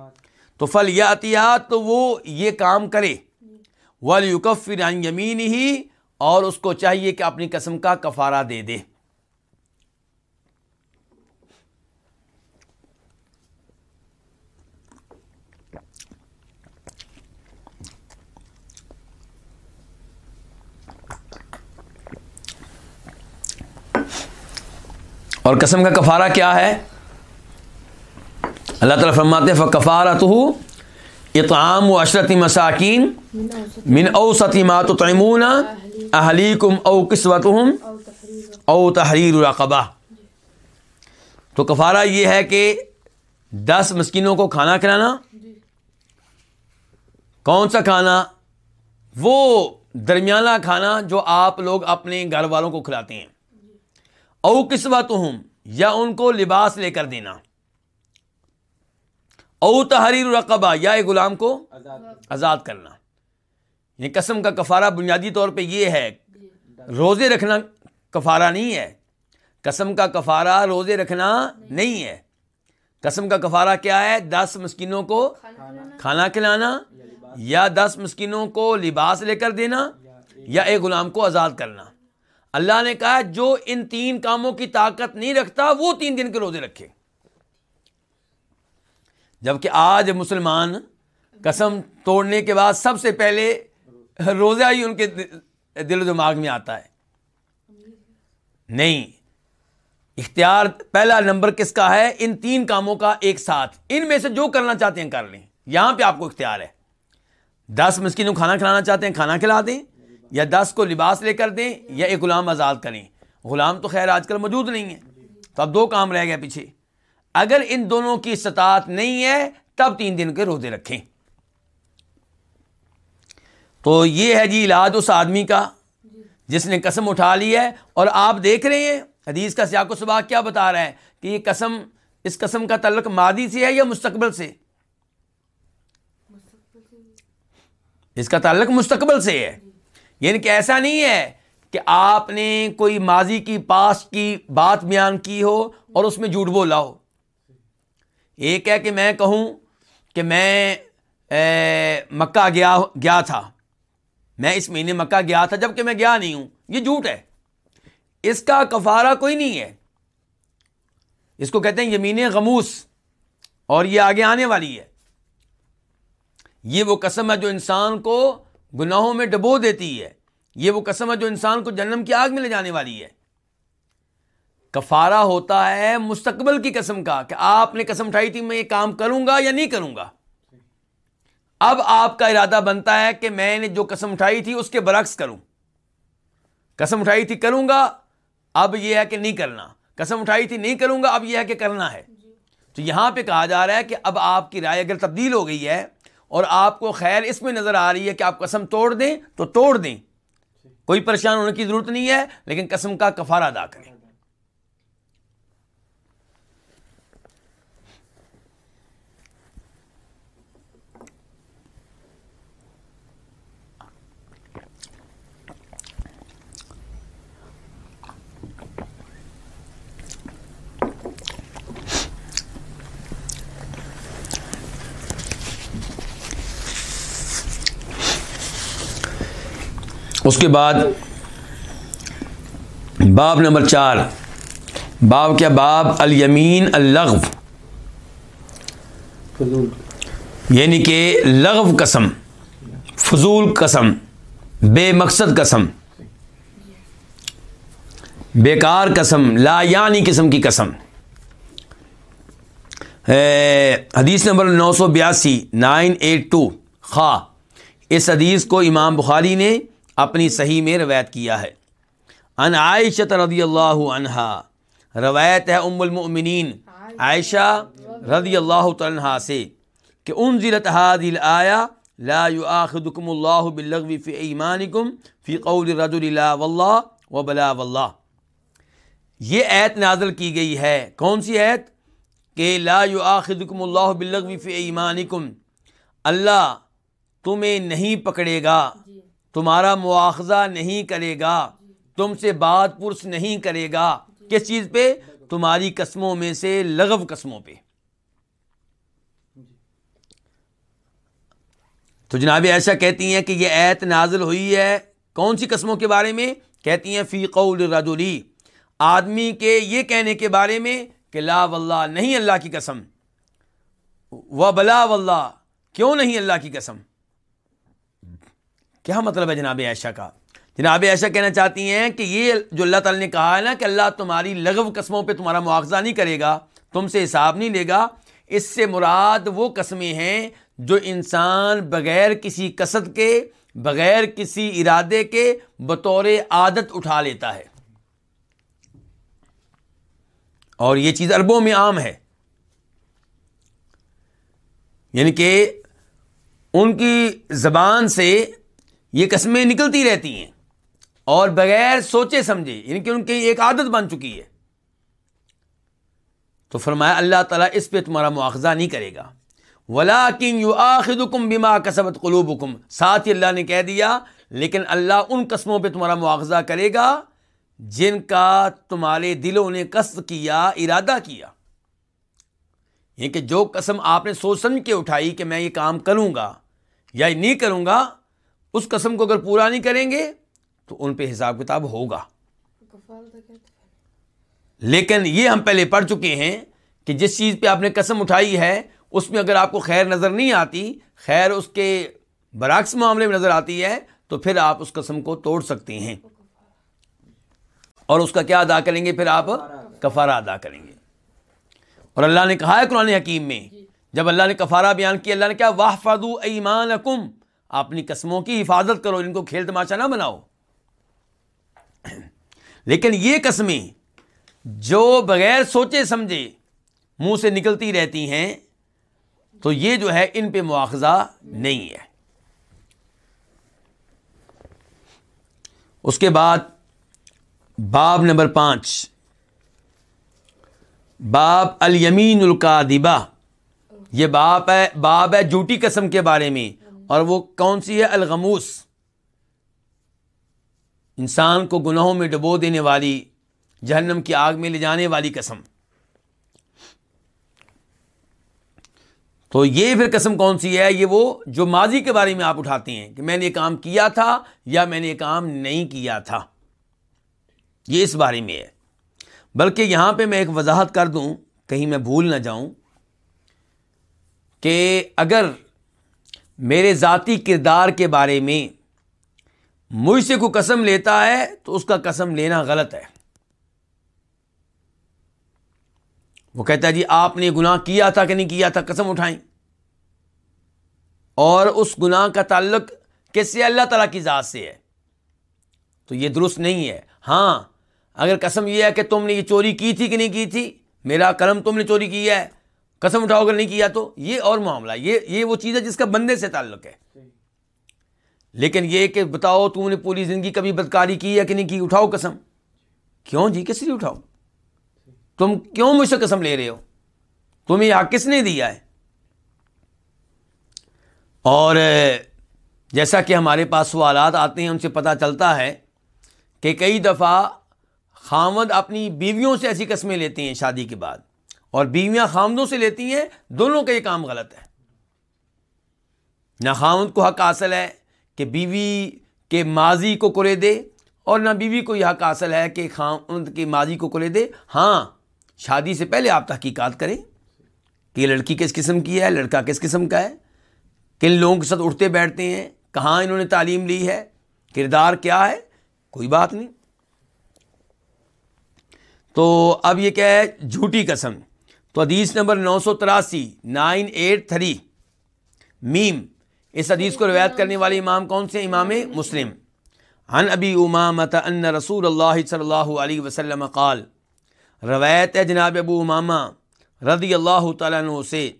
تو فل یا اتیحا تو وہ یہ کام کرے۔ ولیکفر عن یمین ہی اور اس کو چاہیے کہ اپنی قسم کا کفارہ دے دے۔ اور قسم کا کفارہ کیا ہے؟ اللہ تعالیٰ فرماتے فکفارہ تو اطعام و اشرت مساکین من او سطیمات تعمون اہلیکم او قسوتہم او تحریر رقبہ تو کفارہ یہ ہے کہ دس مسکینوں کو کھانا کھلانا، کون سا کھانا؟ وہ درمیانہ کھانا جو آپ لوگ اپنے گھر والوں کو کھلاتے ہیں۔ او قسوتہم یا ان کو لباس لے کر دینا۔ او تحریر رقبہ یا غلام کو آزاد کرنا۔ یہ قسم کا کفارہ بنیادی طور پہ یہ ہے، روزے رکھنا کفارہ نہیں ہے۔ قسم کا کفارہ روزے رکھنا نہیں ہے۔ قسم کا کفارہ کیا ہے؟ دس مسکینوں کو کھانا کھلانا یا دس مسکینوں کو لباس لے کر دینا یا ایک غلام کو آزاد کرنا۔ اللہ نے کہا جو ان تین کاموں کی طاقت نہیں رکھتا، وہ تین دن کے روزے رکھے۔ جبکہ آج مسلمان قسم توڑنے کے بعد سب سے پہلے روزہ ہی ان کے دل و دماغ میں آتا ہے۔ نہیں، اختیار پہلا نمبر کس کا ہے؟ ان تین کاموں کا ایک ساتھ۔ ان میں سے جو کرنا چاہتے ہیں کر لیں۔ یہاں پہ آپ کو اختیار ہے۔ دس مسکینوں کھانا کھلانا چاہتے ہیں، کھانا کھلا دیں۔ یا دس کو لباس لے کر دیں یا ایک غلام آزاد کریں۔ غلام تو خیر آج کل موجود نہیں ہے تو اب دو کام رہ گئے پیچھے۔ اگر ان دونوں کی استطاعت نہیں ہے تب تین دن کے روزے رکھیں۔ تو یہ ہے جی علاج اس آدمی کا جس نے قسم اٹھا لی ہے۔ اور آپ دیکھ رہے ہیں حدیث کا سیاق و سباق کیا بتا رہا ہے کہ یہ قسم اس قسم کا تعلق مادی سے ہے یا مستقبل سے۔ اس کا تعلق مستقبل سے ہے۔ یعنی کہ ایسا نہیں ہے کہ آپ نے کوئی ماضی کی پاس کی بات بیان کی ہو اور اس میں جھوٹ بولا ہو۔ ایک ہے کہ میں کہوں کہ میں مکہ گیا گیا تھا۔ میں اس مہینے مکہ گیا تھا جبکہ میں گیا نہیں ہوں۔ یہ جھوٹ ہے۔ اس کا کفارہ کوئی نہیں ہے۔ اس کو کہتے ہیں یمین غموس اور یہ آگے آنے والی ہے۔ یہ وہ قسم ہے جو انسان کو گناہوں میں ڈبو دیتی ہے۔ یہ وہ قسم ہے جو انسان کو جنم کی آگ میں لے جانے والی ہے۔ کفارہ ہوتا ہے مستقبل کی قسم کا کہ آپ نے قسم اٹھائی تھی، میں یہ کام کروں گا یا نہیں کروں گا۔ اب آپ کا ارادہ بنتا ہے کہ میں نے جو قسم اٹھائی تھی اس کے برعکس کروں۔ قسم اٹھائی تھی کروں گا، اب یہ ہے کہ نہیں کرنا۔ قسم اٹھائی تھی نہیں کروں گا، اب یہ ہے کہ کرنا ہے۔ تو یہاں پہ کہا جا رہا ہے کہ اب آپ کی رائے اگر تبدیل ہو گئی ہے اور آپ کو خیر اس میں نظر آ رہی ہے کہ آپ قسم توڑ دیں تو توڑ دیں۔ کوئی پریشان ہونے کی ضرورت نہیں ہے لیکن قسم کا کفارہ ادا کریں۔ اس کے بعد باب نمبر چار، باب کیا؟ باب الیمین الغو یعنی کہ لغو قسم، فضول قسم، بے مقصد قسم، بیکار قسم، لا یعنی قسم کی قسم۔ حدیث نمبر نو سو بیاسی، نائن ایٹ ٹو۔ خواہ، اس حدیث کو امام بخاری نے اپنی صحیح میں روایت کیا ہے۔ ان عائشہ رضی اللہ عنہا، روایت ہے ام المؤمنین، عائشہ رضی اللہ عنہ سے کہ ان ضلع حادل آیا لا يؤاخذكم اللہ باللغو فی ایمانکم فی قول رجل لا واللہ و بلا واللہ۔ یہ ایت نازل کی گئی ہے۔ کون سی ایت کہ لا يؤاخذكم اللہ باللغو فی ایمانکم، اللہ تمہیں نہیں پکڑے گا۔ تمہارا مواخذہ نہیں کرے گا، تم سے بات پرس نہیں کرے گا۔ کس چیز پہ؟ تمہاری قسموں میں سے، لغو قسموں پہ۔ تو جناب، ایسا کہتی ہیں کہ یہ ایت نازل ہوئی ہے کون سی قسموں کے بارے میں؟ کہتی ہیں، فی قول رجلی آدمی کے یہ کہنے کے بارے میں کہ لا واللہ، نہیں اللہ کی قسم۔ و بلا واللہ، کیوں نہیں اللہ کی قسم؟ کیا مطلب ہے جناب عائشہ کا؟ جناب ایسا کہنا چاہتی ہیں کہ یہ جو اللہ تعالیٰ نے کہا ہے نا کہ اللہ تمہاری لغو قسموں پہ تمہارا مواخذہ نہیں کرے گا، تم سے حساب نہیں لے گا، اس سے مراد وہ قسمیں ہیں جو انسان بغیر کسی قصد کے، بغیر کسی ارادے کے بطور عادت اٹھا لیتا ہے۔ اور یہ چیز اربوں میں عام ہے۔ یعنی کہ ان کی زبان سے یہ قسمیں نکلتی رہتی ہیں اور بغیر سوچے سمجھے یعنی کہ ان کی ایک عادت بن چکی ہے۔ تو فرمایا، اللہ تعالیٰ اس پہ تمہارا مواخذہ نہیں کرے گا۔ ولا کن یو آخد حکم بیما کسبت قلوب حکم ساتھ ہی اللہ نے کہہ دیا، لیکن اللہ ان قسموں پہ تمہارا مواخذہ کرے گا جن کا تمہارے دلوں نے قصد کیا، ارادہ کیا۔ یہ کہ جو قسم آپ نے سوچ سمجھ کے اٹھائی کہ میں یہ کام کروں گا یا نہیں کروں گا اس قسم کو اگر پورا نہیں کریں گے تو ان پہ حساب کتاب ہوگا۔ لیکن یہ ہم پہلے پڑھ چکے ہیں کہ جس چیز پہ آپ نے قسم اٹھائی ہے، اس میں اگر آپ کو خیر نظر نہیں آتی، خیر اس کے برعکس معاملے میں نظر آتی ہے، تو پھر آپ اس قسم کو توڑ سکتے ہیں۔ اور اس کا کیا ادا کریں گے؟ پھر آپ کفارہ ادا کریں گے۔ اور اللہ نے کہا ہے قرآن حکیم میں، جب اللہ نے کفارہ بیان کیا، اللہ نے کیا واہ فادو ایمان اپنی قسموں کی حفاظت کرو ان کو کھیل تماشا نہ بناؤ۔ لیکن یہ قسمیں جو بغیر سوچے سمجھے منہ سے نکلتی رہتی ہیں، تو یہ جو ہے، ان پہ مواخذہ نہیں ہے۔ اس کے بعد باب نمبر پانچ۔ باب الیمین القادبہ۔ یہ باپ ہے، باب ہے جھوٹی قسم کے بارے میں۔ اور وہ کون سی ہے؟ الغموس۔ انسان کو گناہوں میں ڈبو دینے والی، جہنم کی آگ میں لے جانے والی قسم۔ تو یہ پھر قسم کون سی ہے؟ یہ وہ جو ماضی کے بارے میں آپ اٹھاتے ہیں کہ میں نے یہ کام کیا تھا یا میں نے یہ کام نہیں کیا تھا۔ یہ اس بارے میں ہے۔ بلکہ یہاں پہ میں ایک وضاحت کر دوں، کہیں میں بھول نہ جاؤں کہ اگر میرے ذاتی کردار کے بارے میں مجھ سے کوئی قسم لیتا ہے تو اس کا قسم لینا غلط ہے۔ وہ کہتا ہے جی آپ نے گناہ کیا تھا کہ نہیں کیا تھا؟ قسم اٹھائیں۔ اور اس گناہ کا تعلق کس سے؟ اللہ تعالیٰ کی ذات سے ہے۔ تو یہ درست نہیں ہے۔ ہاں اگر قسم یہ ہے کہ تم نے یہ چوری کی تھی کہ نہیں کی تھی، میرا قلم تم نے چوری کیا ہے۔ قسم اٹھاؤ اگر نہیں کیا تو یہ اور معاملہ یہ یہ وہ چیز ہے جس کا بندے سے تعلق ہے۔ لیکن یہ کہ بتاؤ تم نے پوری زندگی کبھی بدکاری کی ہے کہ نہیں کی؟ اٹھاؤ قسم۔ کیوں جی؟ کس لیے اٹھاؤ؟ تم کیوں مجھ سے قسم لے رہے ہو؟ تمہیں یہ کس نے دیا ہے؟ اور جیسا کہ ہمارے پاس سوالات آتے ہیں، ان سے پتہ چلتا ہے کہ کئی دفعہ خامد اپنی بیویوں سے ایسی قسمیں لیتے ہیں شادی کے بعد۔ اور بیویاں خامدوں سے لیتی ہیں، دونوں کا یہ کام غلط ہے۔ نہ خامد کو حق حاصل ہے کہ بیوی کہ ماضی کو کرے دے اور نہ بیوی کو یہ حق حاصل ہے کہ خان کی ماضی کو کرے دے۔ ہاں شادی سے پہلے آپ تحقیقات کریں کہ یہ لڑکی کس قسم کی ہے، لڑکا کس قسم کا ہے، کن لوگوں کے ساتھ اٹھتے بیٹھتے ہیں، کہاں انہوں نے تعلیم لی ہے، کردار کیا ہے، کوئی بات نہیں۔ تو اب یہ کیا ہے، جھوٹی قسم۔ تو حدیث نمبر نو سو تراسی، نائن ایٹ تھری۔ میم، اس حدیث کو روایت کرنے والے امام کون سے؟ امام مسلم۔ ان ابی امامت ان رسول اللہ صلی اللہ علیہ وسلم قال، روایت ہے جناب ابو امامہ رضی اللہ تعالیٰ عنہ سے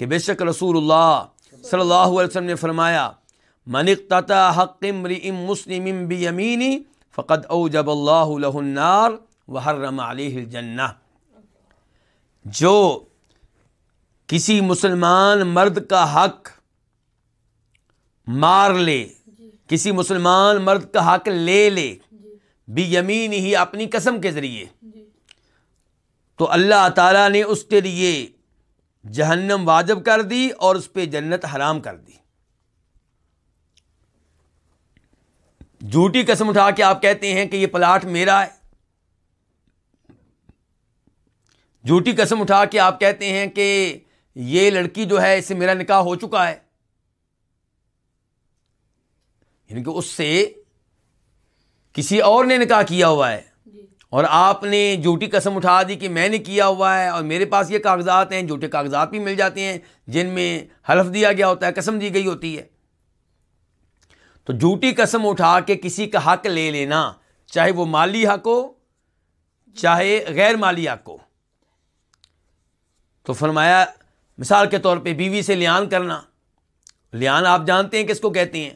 کہ بے شک رسول اللہ صلی اللہ علیہ وسلم نے فرمایا منقطع حق امرئ مسلم بیمینی فقد اوجب اللہ له النار وحرم علیہ الجنہ. جو کسی مسلمان مرد کا حق مار لے کسی مسلمان مرد کا حق لے لے بھی یمین ہی اپنی قسم کے ذریعے۔ تو اللہ تعالیٰ نے اس کے لیے جہنم واجب کر دی اور اس پہ جنت حرام کر دی۔ جھوٹی قسم اٹھا کے آپ کہتے ہیں کہ یہ پلاٹ میرا ہے۔ جھوٹی قسم اٹھا کے آپ کہتے ہیں کہ یہ لڑکی جو ہے اس سے میرا نکاح ہو چکا ہے۔ یعنی کہ اس سے کسی اور نے نکاح کیا ہوا ہے۔ جی۔ اور آپ نے جھوٹی قسم اٹھا دی کہ میں نے کیا ہوا ہے اور میرے پاس یہ کاغذات ہیں جھوٹے کاغذات بھی مل جاتے ہیں جن میں حلف دیا گیا ہوتا ہے قسم دی گئی ہوتی ہے۔ تو جھوٹی قسم اٹھا کے کسی کا حق لے لینا چاہے وہ مالی حق ہو چاہے غیر مالی حق ہو۔ تو فرمایا، مثال کے طور پہ بیوی سے لیان کرنا۔ لیان آپ جانتے ہیں کس کو کہتے ہیں؟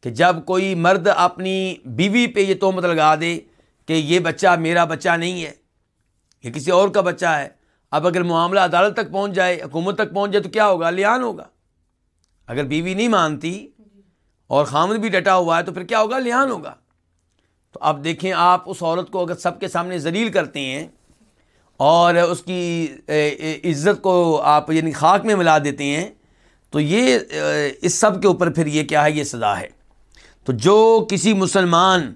کہ جب کوئی مرد اپنی بیوی پہ یہ تہمت لگا دے کہ یہ بچہ میرا بچہ نہیں ہے، یہ کسی اور کا بچہ ہے، اب اگر معاملہ عدالت تک پہنچ جائے، حکومت تک پہنچ جائے تو کیا ہوگا؟ لیان ہوگا۔ اگر بیوی نہیں مانتی اور خامد بھی ڈٹا ہوا ہے تو پھر کیا ہوگا؟ لیان ہوگا۔ تو اب دیکھیں، آپ اس عورت کو اگر سب کے سامنے ذلیل کرتے ہیں اور اس کی عزت کو آپ یعنی خاک میں ملا دیتے ہیں تو یہ اس سب کے اوپر پھر یہ کیا ہے یہ سزا ہے۔ تو جو کسی مسلمان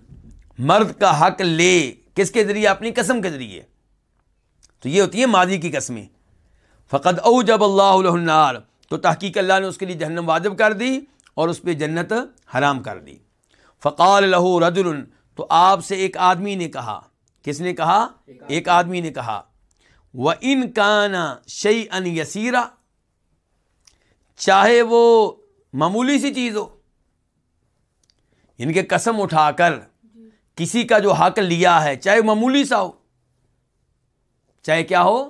مرد کا حق لے کس کے ذریعے؟ اپنی قسم کے ذریعے۔ تو یہ ہوتی ہے ماضی کی قسمیں۔ فقط او جب اللہ النار۔ تو تحقیق اللہ نے اس کے لیے جہنم واجب کر دی اور اس پہ جنت حرام کر دی۔ فقال لہو رجل۔ تو آپ سے ایک آدمی نے کہا۔ کس نے کہا؟ ایک آدمی نے کہا۔ وہ ان کا نا شعی ان یسیرا چاہے وہ معمولی سی چیز ہو ان کے قسم اٹھا کر کسی کا جو حق لیا ہے چاہے معمولی سا ہو چاہے کیا ہو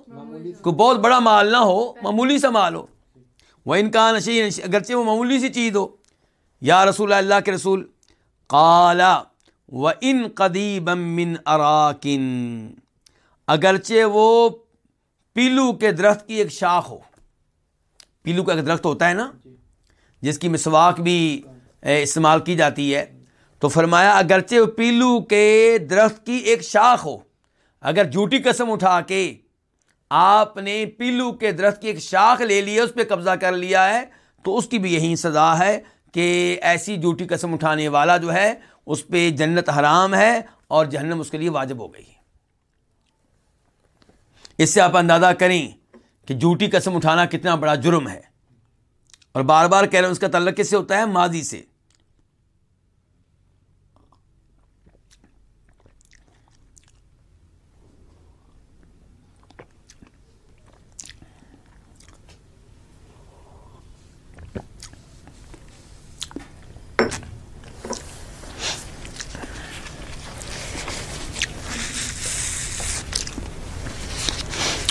کوئی بہت بڑا مال نہ ہو معمولی سا مال ہو وہ ان کا نشی اگرچہ وہ معمولی سی چیز ہو یا رسول اللہ کے رسول کالا و ان قدیب من اراکن اگرچہ وہ پیلو کے درخت کی ایک شاخ ہو۔ پیلو کا ایک درخت ہوتا ہے نا جس کی مسواک بھی استعمال کی جاتی ہے۔ تو فرمایا اگرچہ پیلو کے درخت کی ایک شاخ ہو اگر جھوٹی قسم اٹھا کے آپ نے پیلو کے درخت کی ایک شاخ لے لی ہے اس پہ قبضہ کر لیا ہے تو اس کی بھی یہی سزا ہے کہ ایسی جھوٹی قسم اٹھانے والا جو ہے اس پہ جنت حرام ہے اور جہنم اس کے لیے واجب ہو گئی۔ اس سے آپ اندازہ کریں کہ جھوٹی قسم اٹھانا کتنا بڑا جرم ہے۔ اور بار بار کہہ رہے ہیں اس کا تعلق کس سے ہوتا ہے؟ ماضی سے۔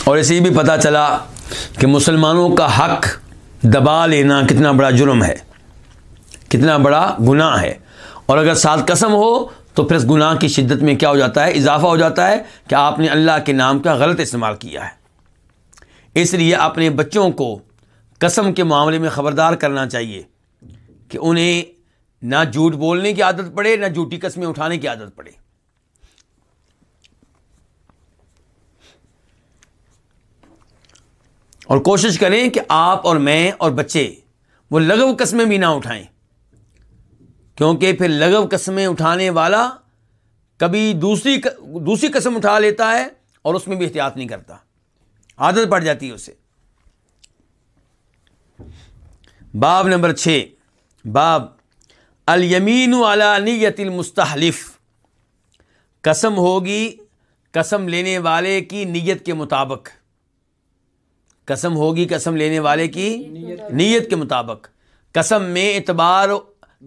اور اسے بھی پتہ چلا کہ مسلمانوں کا حق دبا لینا کتنا بڑا جرم ہے، کتنا بڑا گناہ ہے۔ اور اگر ساتھ قسم ہو تو پھر اس گناہ کی شدت میں کیا ہو جاتا ہے؟ اضافہ ہو جاتا ہے کہ آپ نے اللہ کے نام کا غلط استعمال کیا ہے۔ اس لیے اپنے بچوں کو قسم کے معاملے میں خبردار کرنا چاہیے کہ انہیں نہ جھوٹ بولنے کی عادت پڑے، نہ جھوٹی قسمیں اٹھانے کی عادت پڑے۔ اور کوشش کریں کہ آپ اور میں اور بچے وہ لغو قسمیں بھی نہ اٹھائیں۔ کیونکہ پھر لغو قسمیں اٹھانے والا کبھی دوسری دوسری قسم اٹھا لیتا ہے اور اس میں بھی احتیاط نہیں کرتا۔ عادت پڑ جاتی ہے اسے۔ باب نمبر چھ۔ باب المین نیت المستحلف۔ قسم ہوگی قسم لینے والے کی نیت کے مطابق۔ قسم ہوگی قسم لینے والے کی نیت کے مطابق۔ قسم میں اعتبار،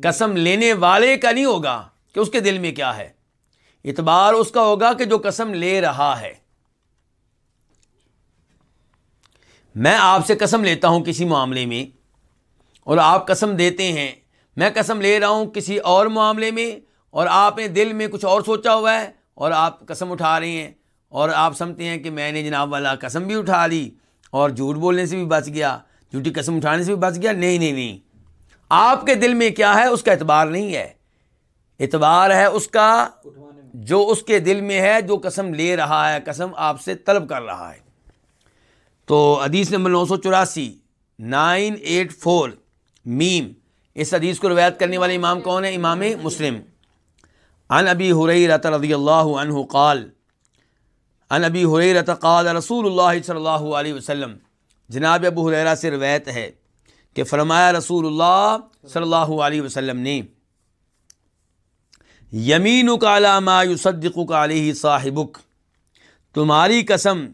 قسم لینے والے کا نہیں ہوگا کہ اس کے دل میں کیا ہے۔ اعتبار اس کا ہوگا کہ جو قسم لے رہا ہے۔ میں آپ سے قسم لیتا ہوں کسی معاملے میں اور آپ قسم دیتے ہیں۔ میں قسم لے رہا ہوں کسی اور معاملے میں اور آپ نے دل میں کچھ اور سوچا ہوا ہے اور آپ قسم اٹھا رہے ہیں اور آپ سمجھتے ہیں کہ میں نے جناب والا قسم بھی اٹھا لی۔ اور جھوٹ بولنے سے بھی بچ گیا، جھوٹی قسم اٹھانے سے بھی بچ گیا۔ نہیں نہیں نہیں۔ آپ کے دل میں کیا ہے؟ اس کا اعتبار نہیں ہے۔ اعتبار ہے اس کا جو اس کے دل میں ہے، جو قسم لے رہا ہے، قسم آپ سے طلب کر رہا ہے۔ تو حدیث نمبر نو سو چوراسی، نائن ایٹ فور، میم۔ اس حدیث کو روایت کرنے والے امام کون ہے امام مسلم۔ ان ابی حریرت رضی اللہ عنہ قال ان ابی حریرت قال رسول اللہ صلی اللہ علیہ وسلم، جناب ابو حریرہ سے روایت ہے کہ فرمایا رسول اللہ صلی اللہ علیہ وسلم نے یمین کا علامہ یوسدق کا علیہ صاحبک، تمہاری قسم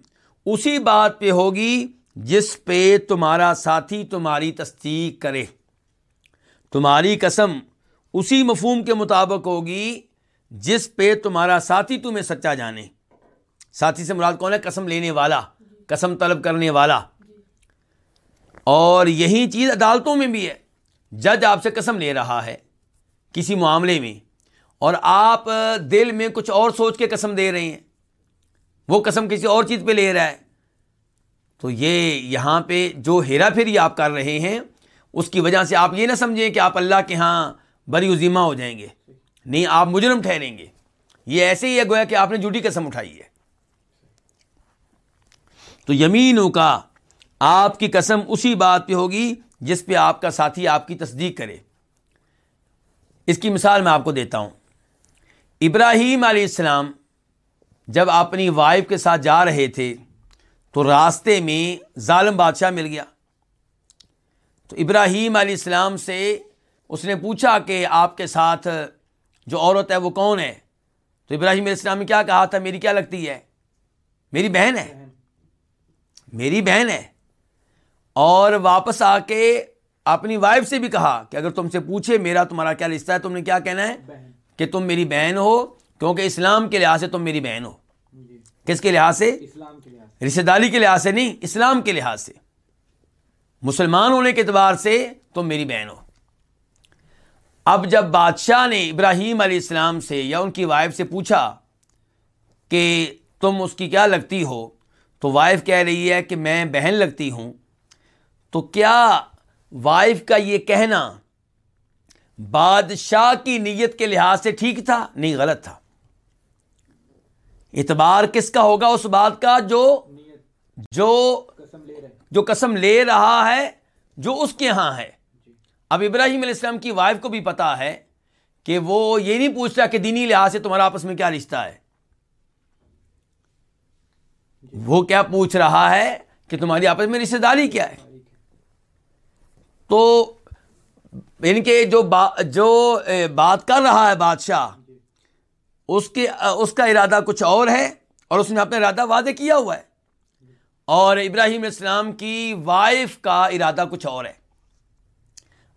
اسی بات پہ ہوگی جس پہ تمہارا ساتھی تمہاری تصدیق کرے۔ تمہاری قسم اسی مفہوم کے مطابق ہوگی جس پہ تمہارا ساتھی تمہیں سچا جانے۔ ساتھی سے مراد کون ہے؟ قسم لینے والا، قسم طلب کرنے والا۔ اور یہی چیز عدالتوں میں بھی ہے۔ جج آپ سے قسم لے رہا ہے کسی معاملے میں، اور آپ دل میں کچھ اور سوچ کے قسم دے رہے ہیں۔ وہ قسم کسی اور چیز پہ لے رہا ہے۔ تو یہ یہاں پہ جو ہیرا پھیری آپ کر رہے ہیں، اس کی وجہ سے آپ یہ نہ سمجھیں کہ آپ اللہ کے ہاں بری عظیمہ ہو جائیں گے۔ نہیں، آپ مجرم ٹھہریں گے۔ یہ ایسے ہی ہے گویا کہ آپ نے جھوٹی قسم اٹھائی ہے۔ تو یمینوں کا آپ کی قسم اسی بات پہ ہوگی جس پہ آپ کا ساتھی آپ کی تصدیق کرے۔ اس کی مثال میں آپ کو دیتا ہوں۔ ابراہیم علیہ السلام جب اپنی وائف کے ساتھ جا رہے تھے تو راستے میں ظالم بادشاہ مل گیا۔ تو ابراہیم علیہ السلام سے اس نے پوچھا کہ آپ کے ساتھ جو عورت ہے وہ کون ہے؟ تو ابراہیم علیہ السلام نے کیا کہا تھا، میری کیا لگتی ہے؟ میری بہن ہے۔ میری بہن ہے۔ اور واپس آ کے اپنی وائف سے بھی کہا کہ اگر تم سے پوچھے میرا تمہارا کیا رشتہ ہے تم نے کیا کہنا ہے؟ کہ تم میری بہن ہو کیونکہ اسلام کے لحاظ سے تم میری بہن ہو۔ جی۔ کس کے لحاظ سے؟ رشتے داری کے لحاظ سے نہیں اسلام کے لحاظ سے۔ مسلمان ہونے کے اعتبار سے تم میری بہن ہو۔ اب جب بادشاہ نے ابراہیم علیہ السلام سے یا ان کی وائف سے پوچھا کہ تم اس کی کیا لگتی ہو تو وائف کہہ رہی ہے کہ میں بہن لگتی ہوں، تو کیا وائف کا یہ کہنا بادشاہ کی نیت کے لحاظ سے ٹھیک تھا؟ نہیں، غلط تھا۔ اعتبار کس کا ہوگا اس بات کا؟ جو جو جو قسم لے رہا ہے، جو اس کے ہاں ہے۔ اب ابراہیم علیہ السلام کی وائف کو بھی پتا ہے کہ وہ یہ نہیں پوچھ رہا کہ دینی لحاظ سے تمہارا آپس میں کیا رشتہ ہے۔ وہ کیا پوچھ رہا ہے کہ تمہاری آپس میں رشتے داری کیا ہے؟ تو یعنی کہ جو با، جو بات کر رہا ہے بادشاہ، اس کے اس کا ارادہ کچھ اور ہے اور اس نے اپنا ارادہ واضح کیا ہوا ہے۔ اور ابراہیم السلام کی وائف کا ارادہ کچھ اور ہے۔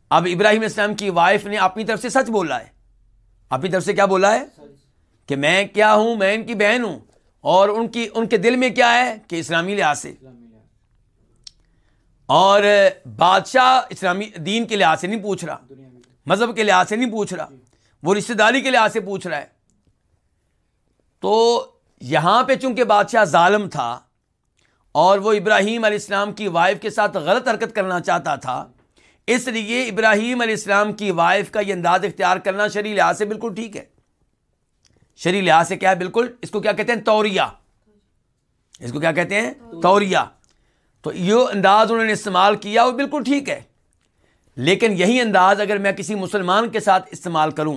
اب ابراہیم السلام کی وائف نے اپنی طرف سے سچ بولا ہے۔ اپنی طرف سے کیا بولا ہے؟ کہ میں کیا ہوں؟ میں ان کی بہن ہوں۔ اور ان کی، ان کے دل میں کیا ہے کہ اسلامی لحاظ سے؟ اور بادشاہ اسلامی دین کے لحاظ سے نہیں پوچھ رہا، مذہب کے لحاظ سے نہیں پوچھ رہا، وہ رشتے داری کے لحاظ سے پوچھ رہا ہے۔ تو یہاں پہ چونکہ بادشاہ ظالم تھا اور وہ ابراہیم علیہ السلام کی وائف کے ساتھ غلط حرکت کرنا چاہتا تھا، اس لیے ابراہیم علیہ السلام کی وائف کا یہ انداز اختیار کرنا شریع لحاظ سے بالکل ٹھیک ہے۔ شریع لحاظ سے کیا ہے؟ بالکل، اس کو کیا کہتے ہیں؟ توریا اس کو کیا کہتے ہیں؟ توریا تو یہ انداز انہوں نے استعمال کیا، وہ بالکل ٹھیک ہے۔ لیکن یہی انداز اگر میں کسی مسلمان کے ساتھ استعمال کروں،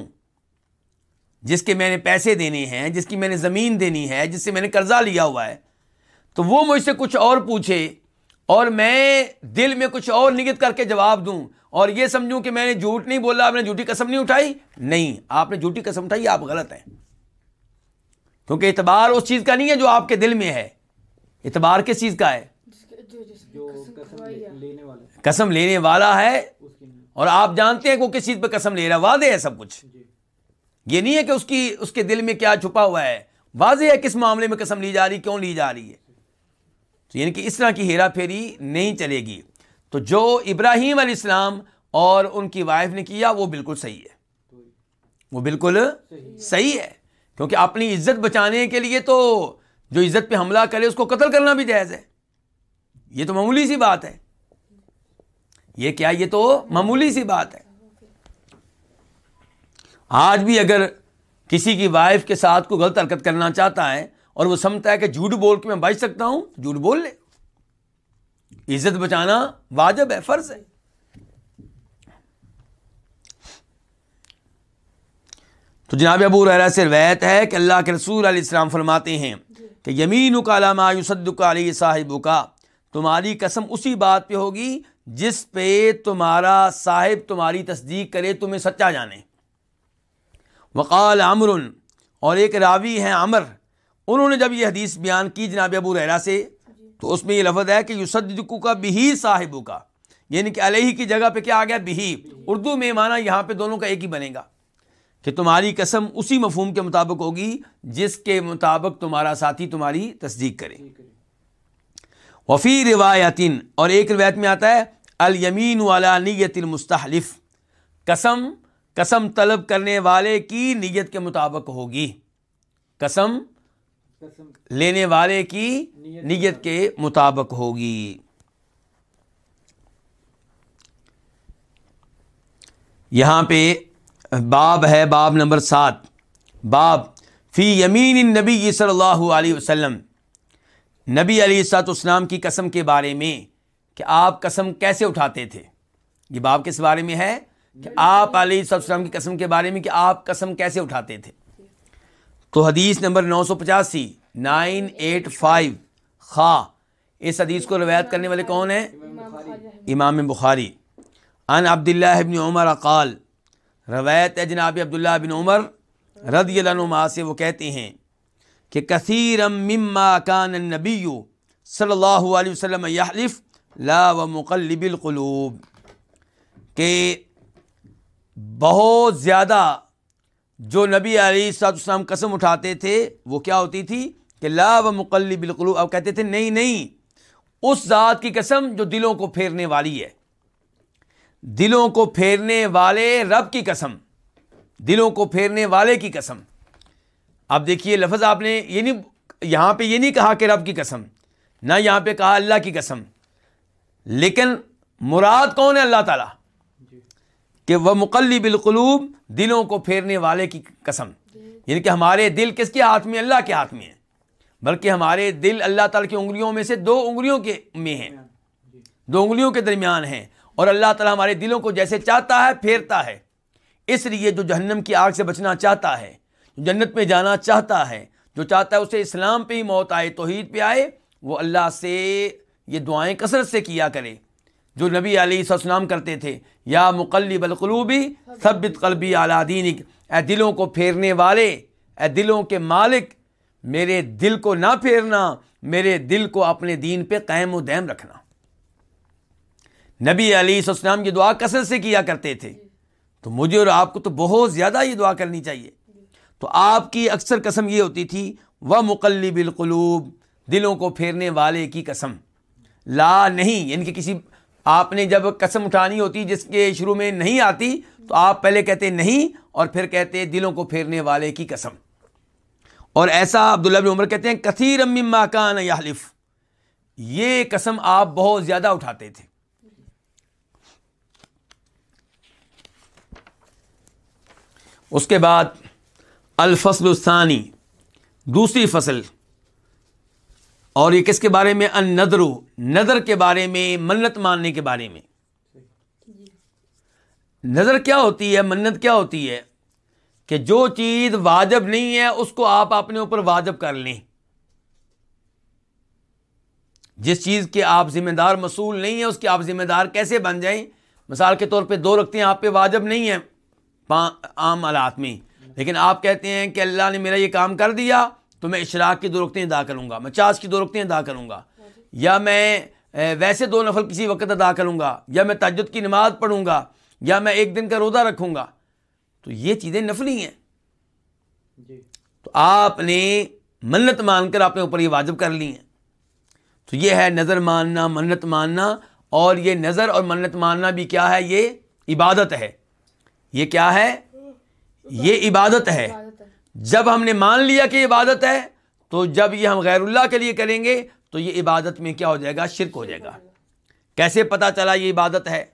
جس کے میں نے پیسے دینے ہیں، جس کی میں نے زمین دینی ہے، جس سے میں نے قرضہ لیا ہوا ہے، تو وہ مجھ سے کچھ اور پوچھے اور میں دل میں کچھ اور نگت کر کے جواب دوں اور یہ سمجھوں کہ میں نے جھوٹ نہیں بولا، آپ نے جھوٹی قسم نہیں اٹھائی؟ نہیں، آپ نے جھوٹی قسم اٹھائی، آپ غلط ہیں۔ کیونکہ اعتبار اس چیز کا نہیں ہے جو آپ کے دل میں ہے۔ اعتبار کس چیز کا ہے؟ قسم لینے والا ہے۔ اور آپ جانتے ہیں کہ وہ کس چیز پہ قسم لے رہا ہے؟ واضح ہے سب کچھ۔ یہ نہیں ہے کہ اس کی اس کے دل میں کیا چھپا ہوا ہے۔ واضح ہے کس معاملے میں قسم لی جا رہی کیوں لی جا رہی ہے۔ تو یعنی کہ اس طرح کی ہیرا پھیری نہیں چلے گی۔ تو جو ابراہیم علیہ السلام اور ان کی وائف نے کیا وہ بالکل صحیح ہے۔ وہ بالکل صحیح ہے۔ کیونکہ اپنی عزت بچانے کے لیے تو جو عزت پہ حملہ کرے، اس کو قتل کرنا بھی جائز ہے۔ یہ تو معمولی سی بات ہے۔ یہ کیا، یہ تو معمولی سی بات ہے۔ آج بھی اگر کسی کی وائف کے ساتھ کوئی غلط حرکت کرنا چاہتا ہے اور وہ سمجھتا ہے کہ جھوٹ بول کے میں بچ سکتا ہوں، جھوٹ بول لے۔ عزت بچانا واجب ہے، فرض ہے۔ تو جناب ابو رحرا سے روایت ہے کہ اللہ کے رسول علیہ السلام فرماتے ہیں کہ یمین کا علامہ یوسد علی صاحب کا تمہاری قسم اسی بات پہ ہوگی جس پہ تمہارا صاحب تمہاری تصدیق کرے تمہیں سچا جانے۔ وقال امر اور ایک راوی ہیں امر انہوں نے جب یہ حدیث بیان کی جناب ابو رحرا سے تو اس میں یہ لفظ ہے کہ یوسدکو کا بہی صاحب کا یعنی کہ علیہ کی جگہ پہ کیا آ گیا؟ بہی اردو میں مانا یہاں پہ دونوں کا ایک ہی بنے گا۔ کہ تمہاری قسم اسی مفہوم کے مطابق ہوگی جس کے مطابق تمہارا ساتھی تمہاری تصدیق کرے۔ وفی روایتن، اور ایک روایت میں آتا ہے المین والا نیت المستحلف، قسم قسم طلب کرنے والے کی نیت کے مطابق ہوگی۔ قسم، لینے والے کی نیت کے مطابق ہوگی۔ یہاں پہ باب ہے باب نمبر سات۔ باب فی یمین نبی صلی اللہ علیہ وسلم۔ نبی علی سات اسلام کی قسم کے بارے میں کہ آپ قسم کیسے اٹھاتے تھے؟ یہ باب کس بارے میں ہے؟ کہ آپ علیہ السلام کی قسم کے بارے میں کہ آپ قسم کیسے اٹھاتے تھے؟ تو حدیث نمبر نو سو پچاسی، نائن ایٹ فائیو۔ خا اس حدیث کو روایت کرنے والے کون ہیں؟ امام بخاری۔ ان عبداللہ ابن عمر اقال روایت ہے جناب عبداللہ بن عمر رضی اللہ عنہ سے وہ کہتے ہیں کہ کثیر مما کان النبی صلی اللہ علیہ وسلم یحلف لا و مقلب القلوب، کہ بہت زیادہ جو نبی علیہ صاحب السلام قسم اٹھاتے تھے، وہ کیا ہوتی تھی؟ کہ لا و مقلب القلوب، اب کہتے تھے نہیں نہیں، اس ذات کی قسم جو دلوں کو پھیرنے والی ہے۔ دلوں کو پھیرنے والے رب کی قسم۔ دلوں کو پھیرنے والے کی قسم۔ اب دیکھیے لفظ آپ نے یہ نہیں، یہاں پہ یہ نہیں کہا کہ رب کی قسم، نہ یہاں پہ کہا اللہ کی قسم۔ لیکن مراد کون ہے اللہ تعالیٰ؟ کہ وہ مقلی بالقلوب دلوں کو پھیرنے والے کی قسم۔ یعنی کہ ہمارے دل کس کے ہاتھ میں، اللہ کے ہاتھ میں ہے بلکہ ہمارے دل اللہ تعالیٰ کی انگلیوں میں سے دو انگلیوں کے میں ہیں۔ دو انگلیوں کے درمیان ہیں۔ اور اللہ تعالیٰ ہمارے دلوں کو جیسے چاہتا ہے، پھیرتا ہے۔ اس لیے جو جہنم کی آگ سے بچنا چاہتا ہے، جو جنت میں جانا چاہتا ہے، جو چاہتا ہے اسے اسلام پہ ہی موت آئے، توحید پہ آئے، وہ اللہ سے یہ دعائیں کثرت سے کیا کرے۔ جو نبی علیہ السلام کرتے تھے، یا مقلب القلوبی ثبت قلبی اعلیٰ دینک۔ اے دلوں کو پھیرنے والے، اے دلوں کے مالک، میرے دل کو نہ پھیرنا، میرے دل کو اپنے دین پہ قائم و دیم رکھنا۔ نبی علی السلام یہ دعا کثرت سے کیا کرتے تھے؟ تو مجھے اور آپ کو تو بہت زیادہ یہ دعا کرنی چاہیے۔ تو آپ کی اکثر قسم یہ ہوتی تھی وہ مقلب القلوب دلوں کو پھیرنے والے کی قسم۔ لا نہیں یعنی کہ کسی آپ نے جب قسم اٹھانی ہوتی جس کے شروع میں نہیں آتی تو آپ پہلے کہتے نہیں اور پھر کہتے دلوں کو پھیرنے والے کی قسم۔ اور ایسا عبداللہ بن عمر کہتے ہیں کثیر مما کان یحلف۔ یہ قسم آپ بہت زیادہ اٹھاتے تھے۔ اس کے بعد الفصل الثانی، دوسری فصل۔ اور یہ کس کے بارے میں؟ ان ندر ندر کے بارے میں، منت ماننے کے بارے میں۔ نظر کیا ہوتی ہے؟ منت کیا ہوتی ہے؟ کہ جو چیز واجب نہیں ہے، اس کو آپ اپنے اوپر واجب کر لیں۔ جس چیز کے آپ ذمہ دار مصول نہیں ہیں، اس کے آپ ذمہ دار کیسے بن جائیں؟ مثال کے طور پہ دو رکھتے ہیں، آپ پہ واجب نہیں ہیں عام حالات میں لیکن آپ کہتے ہیں کہ اللہ نے میرا یہ کام کر دیا تو میں اشراق کی دو رکھتے ادا کروں گا میں چاس کی دو رکھتے ادا کروں گا۔ یا میں ویسے دو نفل کسی وقت ادا کروں گا یا میں تجد کی نماز پڑھوں گا یا میں ایک دن کا روزہ رکھوں گا۔ تو یہ چیزیں نفلی ہیں۔ جی۔ تو آپ نے منت مان کر اپنے اوپر یہ واجب کر لی ہیں۔ تو یہ ہے نظر ماننا منت ماننا۔ اور یہ نظر اور منت ماننا بھی کیا ہے؟ یہ عبادت ہے۔ یہ کیا ہے؟ یہ عبادت ہے۔ جب ہم نے مان لیا کہ عبادت ہے، تو جب یہ ہم غیر اللہ کے لیے کریں گے، تو یہ عبادت میں کیا ہو جائے گا؟ شرک ہو جائے گا۔ کیسے پتا چلا یہ عبادت ہے؟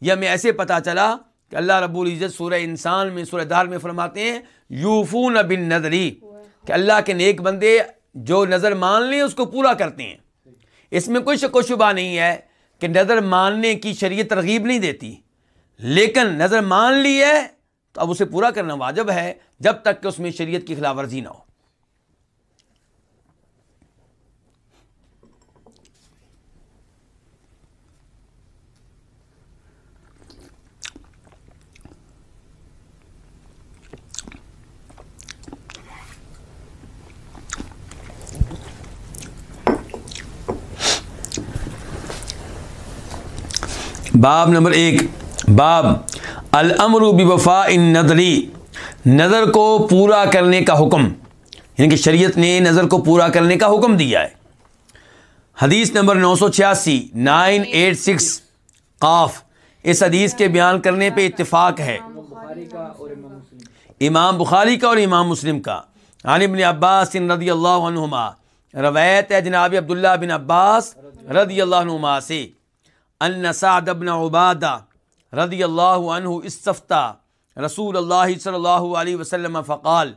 یہ ہمیں ایسے پتا چلا کہ اللہ رب العزت سورہ انسان میں، سورہ دار میں فرماتے ہیں، یوفون بن نظری کہ اللہ کے نیک بندے جو نظر مان لیں، اس کو پورا کرتے ہیں۔ اس میں کوئی شک و شبہ نہیں ہے کہ نظر ماننے کی شریعت ترغیب نہیں دیتی۔ لیکن نظر مان لی ہے تو اب اسے پورا کرنا واجب ہے جب تک کہ اس میں شریعت کی خلاف ورزی نہ ہو۔ باب نمبر ایک۔ باب، الامر بفا ان نظری نظر کو پورا کرنے کا حکم یعنی کہ شریعت نے نظر کو پورا کرنے کا حکم دیا ہے۔ حدیث نمبر نو سو چھیاسی، نائن ایٹ سکس، قاف، اس حدیث کے بیان کرنے پہ اتفاق ہے۔ امام بخاری کا اور امام مسلم کا۔ عن ابن عباس رضی اللہ عنہما، روایت ہے جناب عبداللہ بن عباس رضی اللہ عنہما سے، ان سعد بن عبادہ رضی اللہ عنہ استفتا رسول اللہ صلی اللہ علیہ وسلم فقال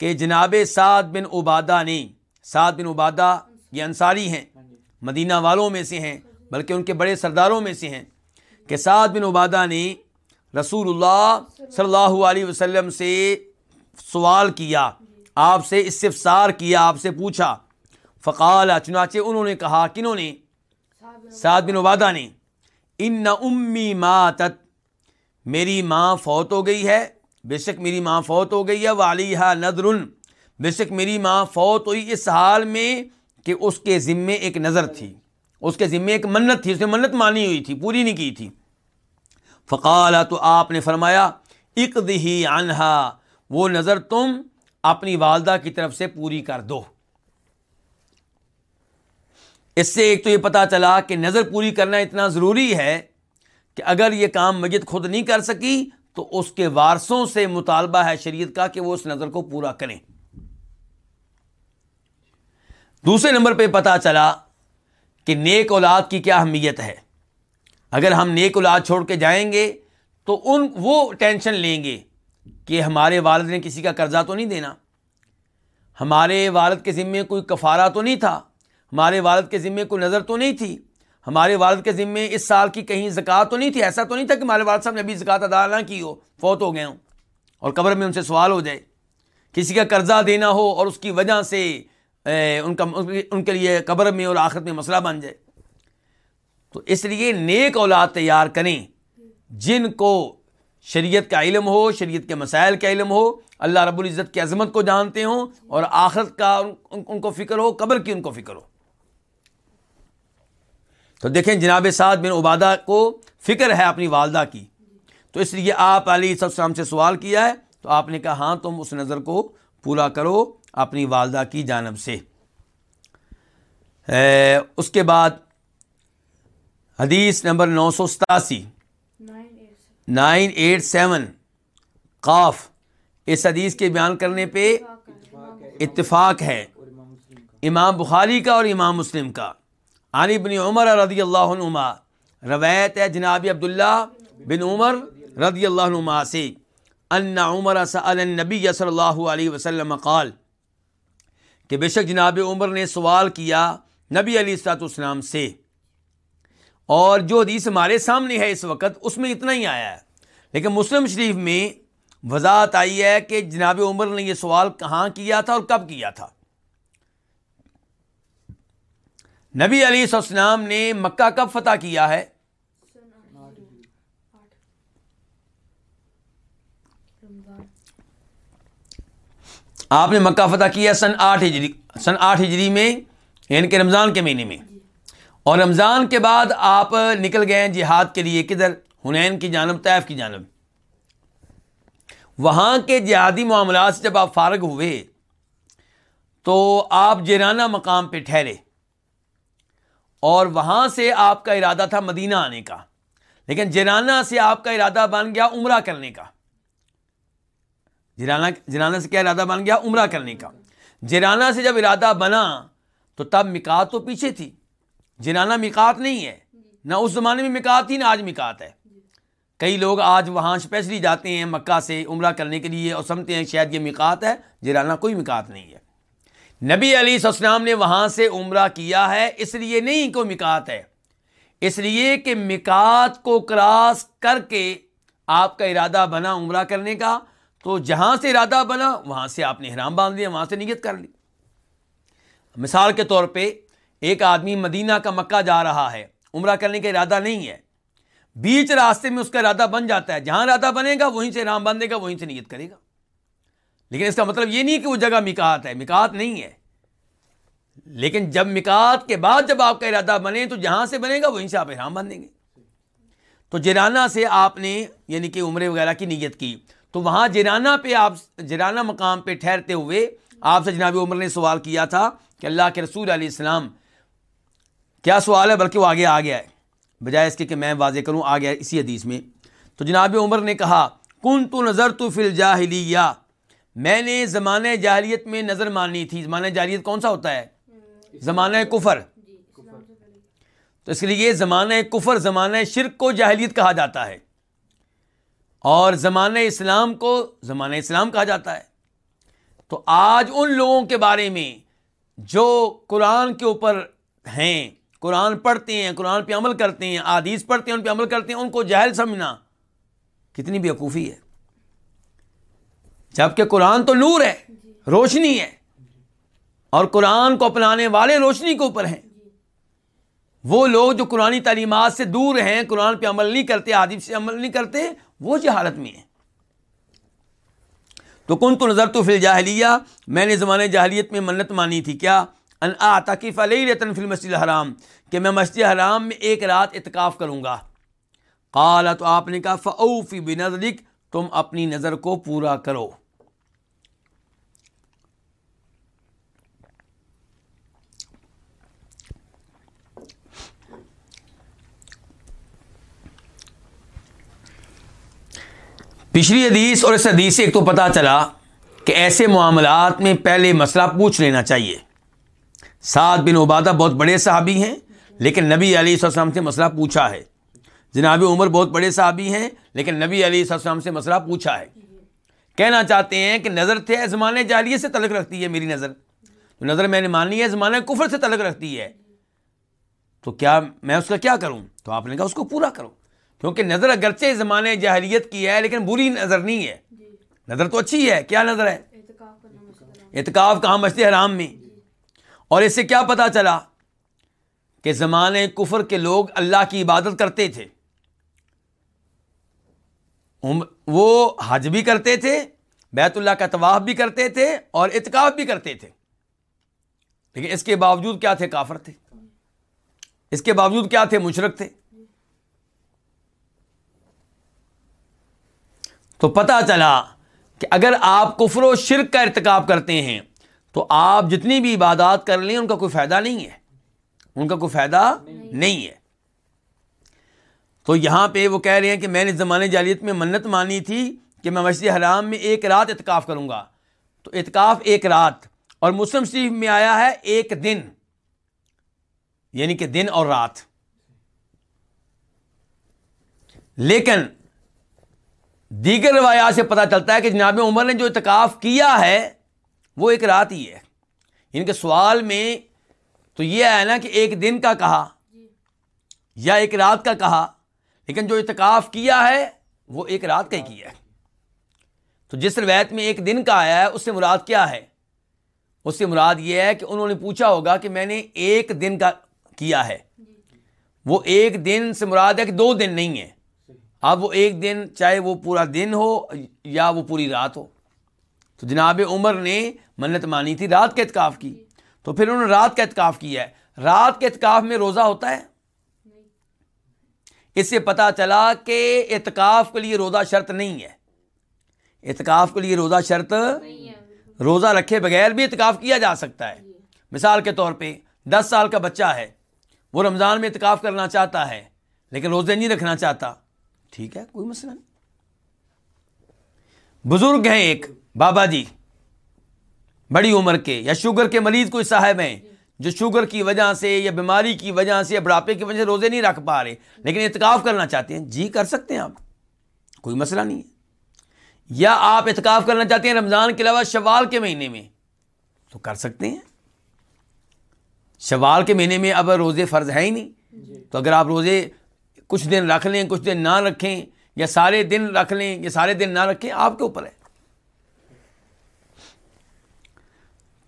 کہ جناب سعد بن عبادہ نے، سعد بن عبادہ یہ انصاری ہیں، مدینہ والوں میں سے ہیں، بلکہ ان کے بڑے سرداروں میں سے ہیں، کہ سعد بن عبادہ نے رسول اللہ صلی اللہ علیہ وسلم سے سوال کیا، آپ سے استفسار کیا، آپ سے پوچھا۔ فقال، چنانچہ انہوں نے کہا، کنہوں نے؟ سعد بن عبادہ نے۔ ان امی ماتت میری ماں فوت ہو گئی ہے، بے شک میری ماں فوت ہو گئی ہے والیہ نظر بے شک میری ماں فوت ہوئی اس حال میں کہ اس کے ذمے ایک نظر تھی۔ اس کے ذمے ایک منت تھی، اس نے منت مانی ہوئی تھی، پوری نہیں کی تھی۔ فقال، تو آپ نے فرمایا اقدی انہا وہ نظر تم اپنی والدہ کی طرف سے پوری کر دو۔ اس سے ایک تو یہ پتا چلا کہ نظر پوری کرنا اتنا ضروری ہے کہ اگر یہ کام مجد خود نہیں کر سکی تو اس کے وارثوں سے مطالبہ ہے شریعت کا کہ وہ اس نظر کو پورا کریں۔ دوسرے نمبر پہ پتا چلا کہ نیک اولاد کی کیا اہمیت ہے۔ اگر ہم نیک اولاد چھوڑ کے جائیں گے تو ان وہ ٹینشن لیں گے کہ ہمارے والد نے کسی کا قرضہ تو نہیں دینا۔ ہمارے والد کے ذمے کوئی کفارہ تو نہیں تھا۔ ہمارے والد کے ذمے کوئی نظر تو نہیں تھی۔ ہمارے والد کے ذمے اس سال کی کہیں زکوٰۃ تو نہیں تھی۔ ایسا تو نہیں تھا کہ ہمارے والد صاحب نے ابھی زکوٰۃ ادا نہ کی ہو، فوت ہو گئے ہوں۔ اور قبر میں ان سے سوال ہو جائے۔ کسی کا قرضہ دینا ہو اور اس کی وجہ سے ان کا، ان کے لیے قبر میں اور آخرت میں مسئلہ بن جائے۔ تو اس لیے نیک اولاد تیار کریں۔ جن کو شریعت کا علم ہو، شریعت کے مسائل کا علم ہو، اللہ رب العزت کی عظمت کو جانتے ہوں اور آخرت کا ان کو فکر ہو، قبر کی ان کو فکر ہو۔ تو دیکھیں جناب سعد بن عبادہ کو فکر ہے اپنی والدہ کی۔ تو اس لیے آپ علی السلام سے سوال کیا ہے، تو آپ نے کہا ہاں تم اس نظر کو پورا کرو اپنی والدہ کی جانب سے۔ اس کے بعد حدیث نمبر نو سو ستاسی۔ Nine eight seven. قاف۔ اس حدیث کے بیان کرنے پہ اتفاق ہے۔ امام بخاری کا اور امام مسلم کا۔ عن ابن عمر رضی اللہ عنما روایت ہے جناب عبداللہ بن عمر رضی اللہ عنما سے، ان عمر سأل النبی صلی اللہ علیہ وسلم قال، کہ بے شک جناب عمر نے سوال کیا نبی علی السلاۃ السلام سے، اور جو حدیث ہمارے سامنے ہے اس وقت اس میں اتنا ہی آیا ہے۔ لیکن مسلم شریف میں وضاحت آئی ہے کہ جناب عمر نے یہ سوال کہاں کیا تھا اور کب کیا تھا۔ نبی علی السلام نے مکہ کب فتح کیا ہے؟ آپ نے مکہ فتح کیا سن آٹھ ہجری، سن آٹھ ہجری میں یعنی کہ رمضان کے مہینے میں۔ اور رمضان کے بعد آپ نکل گئے جہاد کے لیے کدھر؟ ہنین کی جانب طیف کی جانب۔ وہاں کے جہادی معاملات سے جب آپ فارغ ہوئے، تو آپ جیرانہ مقام پہ ٹھہرے۔ اور وہاں سے آپ کا ارادہ تھا مدینہ آنے کا۔ لیکن جیرانہ سے آپ کا ارادہ بن گیا عمرہ کرنے کا۔ جیرانہ جیرانہ سے کیا ارادہ بن گیا؟ عمرہ کرنے کا۔ جیرانہ سے جب ارادہ بنا تو تب مکات تو پیچھے تھی۔ جیرانہ مکات نہیں ہے۔ نہ اس زمانے میں مکات تھی، نہ آج مکات ہے۔ کئی لوگ آج وہاں اسپیشلی جاتے ہیں مکہ سے عمرہ کرنے کے لیے اور سمجھتے ہیں شاید یہ مکات ہے۔ جیرانہ کوئی مکات نہیں ہے۔ نبی علی السلام نے وہاں سے عمرہ کیا ہے، اس لیے نہیں کوئی مکات ہے۔ اس لیے کہ مکات کو کراس کر کے آپ کا ارادہ بنا عمرہ کرنے کا، تو جہاں سے ارادہ بنا، وہاں سے آپ نے حرام باندھ لیا، وہاں سے نیت کر لی۔ مثال کے طور پہ، ایک آدمی مدینہ کا مکہ جا رہا ہے، عمرہ کرنے کا ارادہ نہیں ہے۔ بیچ راستے میں اس کا ارادہ بن جاتا ہے، جہاں ارادہ بنے گا، وہیں سے رام باندھے گا وہیں سے نیت کرے گا۔ لیکن اس کا مطلب یہ نہیں کہ وہ جگہ مکات ہے، مکات نہیں ہے۔ لیکن جب مکات کے بعد جب آپ کا ارادہ بنے تو جہاں سے بنے گا وہیں سے آپ احرام باندھیں گے۔ تو جرانہ سے آپ نے یعنی کہ عمرے وغیرہ کی نیت کی۔ تو وہاں جرانہ پہ آپ جرانہ مقام پہ ٹھہرتے ہوئے آپ سے جناب عمر نے سوال کیا تھا کہ اللہ کے رسول علیہ السلام، کیا سوال ہے؟ بلکہ وہ آگے آ گیا ہے۔ بجائے اس کے کہ میں واضح کروں، آ گیا اسی حدیث میں۔ تو جناب عمر نے کہا کن تو نظر تو فل جاہلیہ میں نے زمانۂ جاہلیت میں نظر مانی تھی۔ زمانۂ جاہلیت کون سا ہوتا ہے؟ زمانہ کفر۔ تو اس لیے زمانہ کفر، زمانہ شرک کو جاہلیت کہا جاتا ہے۔ اور زمانہ اسلام کو زمانہ اسلام کہا جاتا ہے۔ تو آج ان لوگوں کے بارے میں جو قرآن کے اوپر ہیں، قرآن پڑھتے ہیں، قرآن پہ عمل کرتے ہیں آدیز پڑھتے ہیں، ان پہ عمل کرتے ہیں، ان کو جہل سمجھنا کتنی بیوقوفی ہے۔ جبکہ قرآن تو نور ہے، روشنی ہے۔ اور قرآن کو اپنانے والے روشنی کے اوپر ہیں۔ وہ لوگ جو قرآن تعلیمات سے دور ہیں، قرآن پہ عمل نہیں کرتے عادف سے عمل نہیں کرتے، وہ جہالت میں ہیں۔ تو کن تو نظر تو فل جاہلیہ میں نے زمانے جاہلیت میں منت مانی تھی، کیا؟ ان تقیف علیہ رتن فل مسجد الحرام، کہ میں مسجد حرام میں ایک رات اتکاف کروں گا۔ قالا تو آپ نے کہا فعوفی بنظرک، تم اپنی نظر کو پورا کرو۔ پچھلی حدیث اور اس حدیث سے ایک تو پتہ چلا کہ ایسے معاملات میں پہلے مسئلہ پوچھ لینا چاہیے۔ سعد بن عبادہ بہت بڑے صحابی ہیں، لیکن نبی علی السلام سے مسئلہ پوچھا ہے۔ جناب عمر بہت بڑے صحابی ہیں، لیکن نبی علی السلام سے مسئلہ پوچھا ہے۔ کہنا چاہتے ہیں کہ نظر تھے زمانے جالیے سے تعلق رکھتی ہے میری نظر۔ تو نظر میں نے مانی ہے زمانہ کفر سے تعلق رکھتی ہے۔ تو کیا میں اس کا کیا کروں؟ تو آپ نے کہا اس کو پورا کرو۔ کیونکہ نظر اگرچہ زمانے جہریت کی ہے لیکن بری نظر نہیں ہے۔ نظر تو اچھی ہے کیا نظر ہے؟ اعتکاف کہاں مسجد حرام میں؟ اور اس سے کیا پتا چلا کہ زمانے کفر کے لوگ اللہ کی عبادت کرتے تھے۔ وہ حج بھی کرتے تھے بیت اللہ کا طواف بھی کرتے تھے اور اتکاف بھی کرتے تھے۔ لیکن اس کے باوجود کیا تھے؟ کافر تھے۔ اس کے باوجود کیا تھے؟ مشرق تھے۔ تو پتہ چلا کہ اگر آپ کفر و شرک کا ارتکاب کرتے ہیں، تو آپ جتنی بھی عبادات کر لیں، ان کا کوئی فائدہ نہیں ہے۔ ان کا کوئی فائدہ نہیں ہے۔ تو یہاں پہ وہ کہہ رہے ہیں کہ میں نے زمانے جالیت میں منت مانی تھی کہ میں مسجد حرام میں ایک رات اتکاف کروں گا۔ تو اتکاف ایک رات، اور مسلم شریف میں آیا ہے ایک دن۔ یعنی کہ دن اور رات۔ لیکن دیگر روایات سے پتہ چلتا ہے کہ جناب عمر نے جو اتکاف کیا ہے، وہ ایک رات ہی ہے۔ یعنی ان کے سوال میں تو یہ ہے نا کہ ایک دن کا کہا یا ایک رات کا کہا، لیکن جو اتکاف کیا ہے، وہ ایک رات کا ہی کیا ہے۔ تو جس روایت میں ایک دن کا آیا ہے، اس سے مراد کیا ہے؟ اس سے مراد یہ ہے کہ انہوں نے پوچھا ہوگا کہ میں نے ایک دن کا کیا ہے۔ وہ ایک دن سے مراد ہے کہ دو دن نہیں ہے۔ اب وہ ایک دن چاہے وہ پورا دن ہو یا وہ پوری رات ہو۔ تو جناب عمر نے منت مانی تھی، رات کے اتکاف کی۔ تو پھر انہوں نے رات کا اتکاف کیا ہے۔ رات کے اتکاف میں روزہ ہوتا ہے؟ اس سے پتا چلا کہ اعتکاف کے لیے روزہ شرط نہیں ہے۔ اعتکاف کے لیے روزہ شرط روزہ رکھے بغیر بھی اعتکاف کیا جا سکتا ہے۔ مثال کے طور پہ، دس سال کا بچہ ہے۔ وہ رمضان میں اعتکاف کرنا چاہتا ہے، لیکن روزے نہیں رکھنا چاہتا۔ ٹھیک ہے، کوئی مسئلہ نہیں۔ بزرگ ہیں ایک بابا جی بڑی عمر کے یا شوگر کے مریض کوئی صاحب ہیں جو شوگر کی وجہ سے یا بیماری کی وجہ سے یا بڑھاپے کی وجہ سے روزے نہیں رکھ پا رہے، لیکن اعتکاف کرنا چاہتے ہیں۔ جی کر سکتے ہیں آپ، کوئی مسئلہ نہیں ہے۔ یا آپ اعتکاف کرنا چاہتے ہیں رمضان کے علاوہ شوال کے مہینے میں، تو کر سکتے ہیں۔ شوال کے مہینے میں اب روزے فرض ہے ہی نہیں، تو اگر آپ روزے کچھ دن رکھ لیں، کچھ دن نہ رکھیں، یا سارے دن رکھ لیں، یا سارے دن نہ رکھیں، آپ کے اوپر ہے۔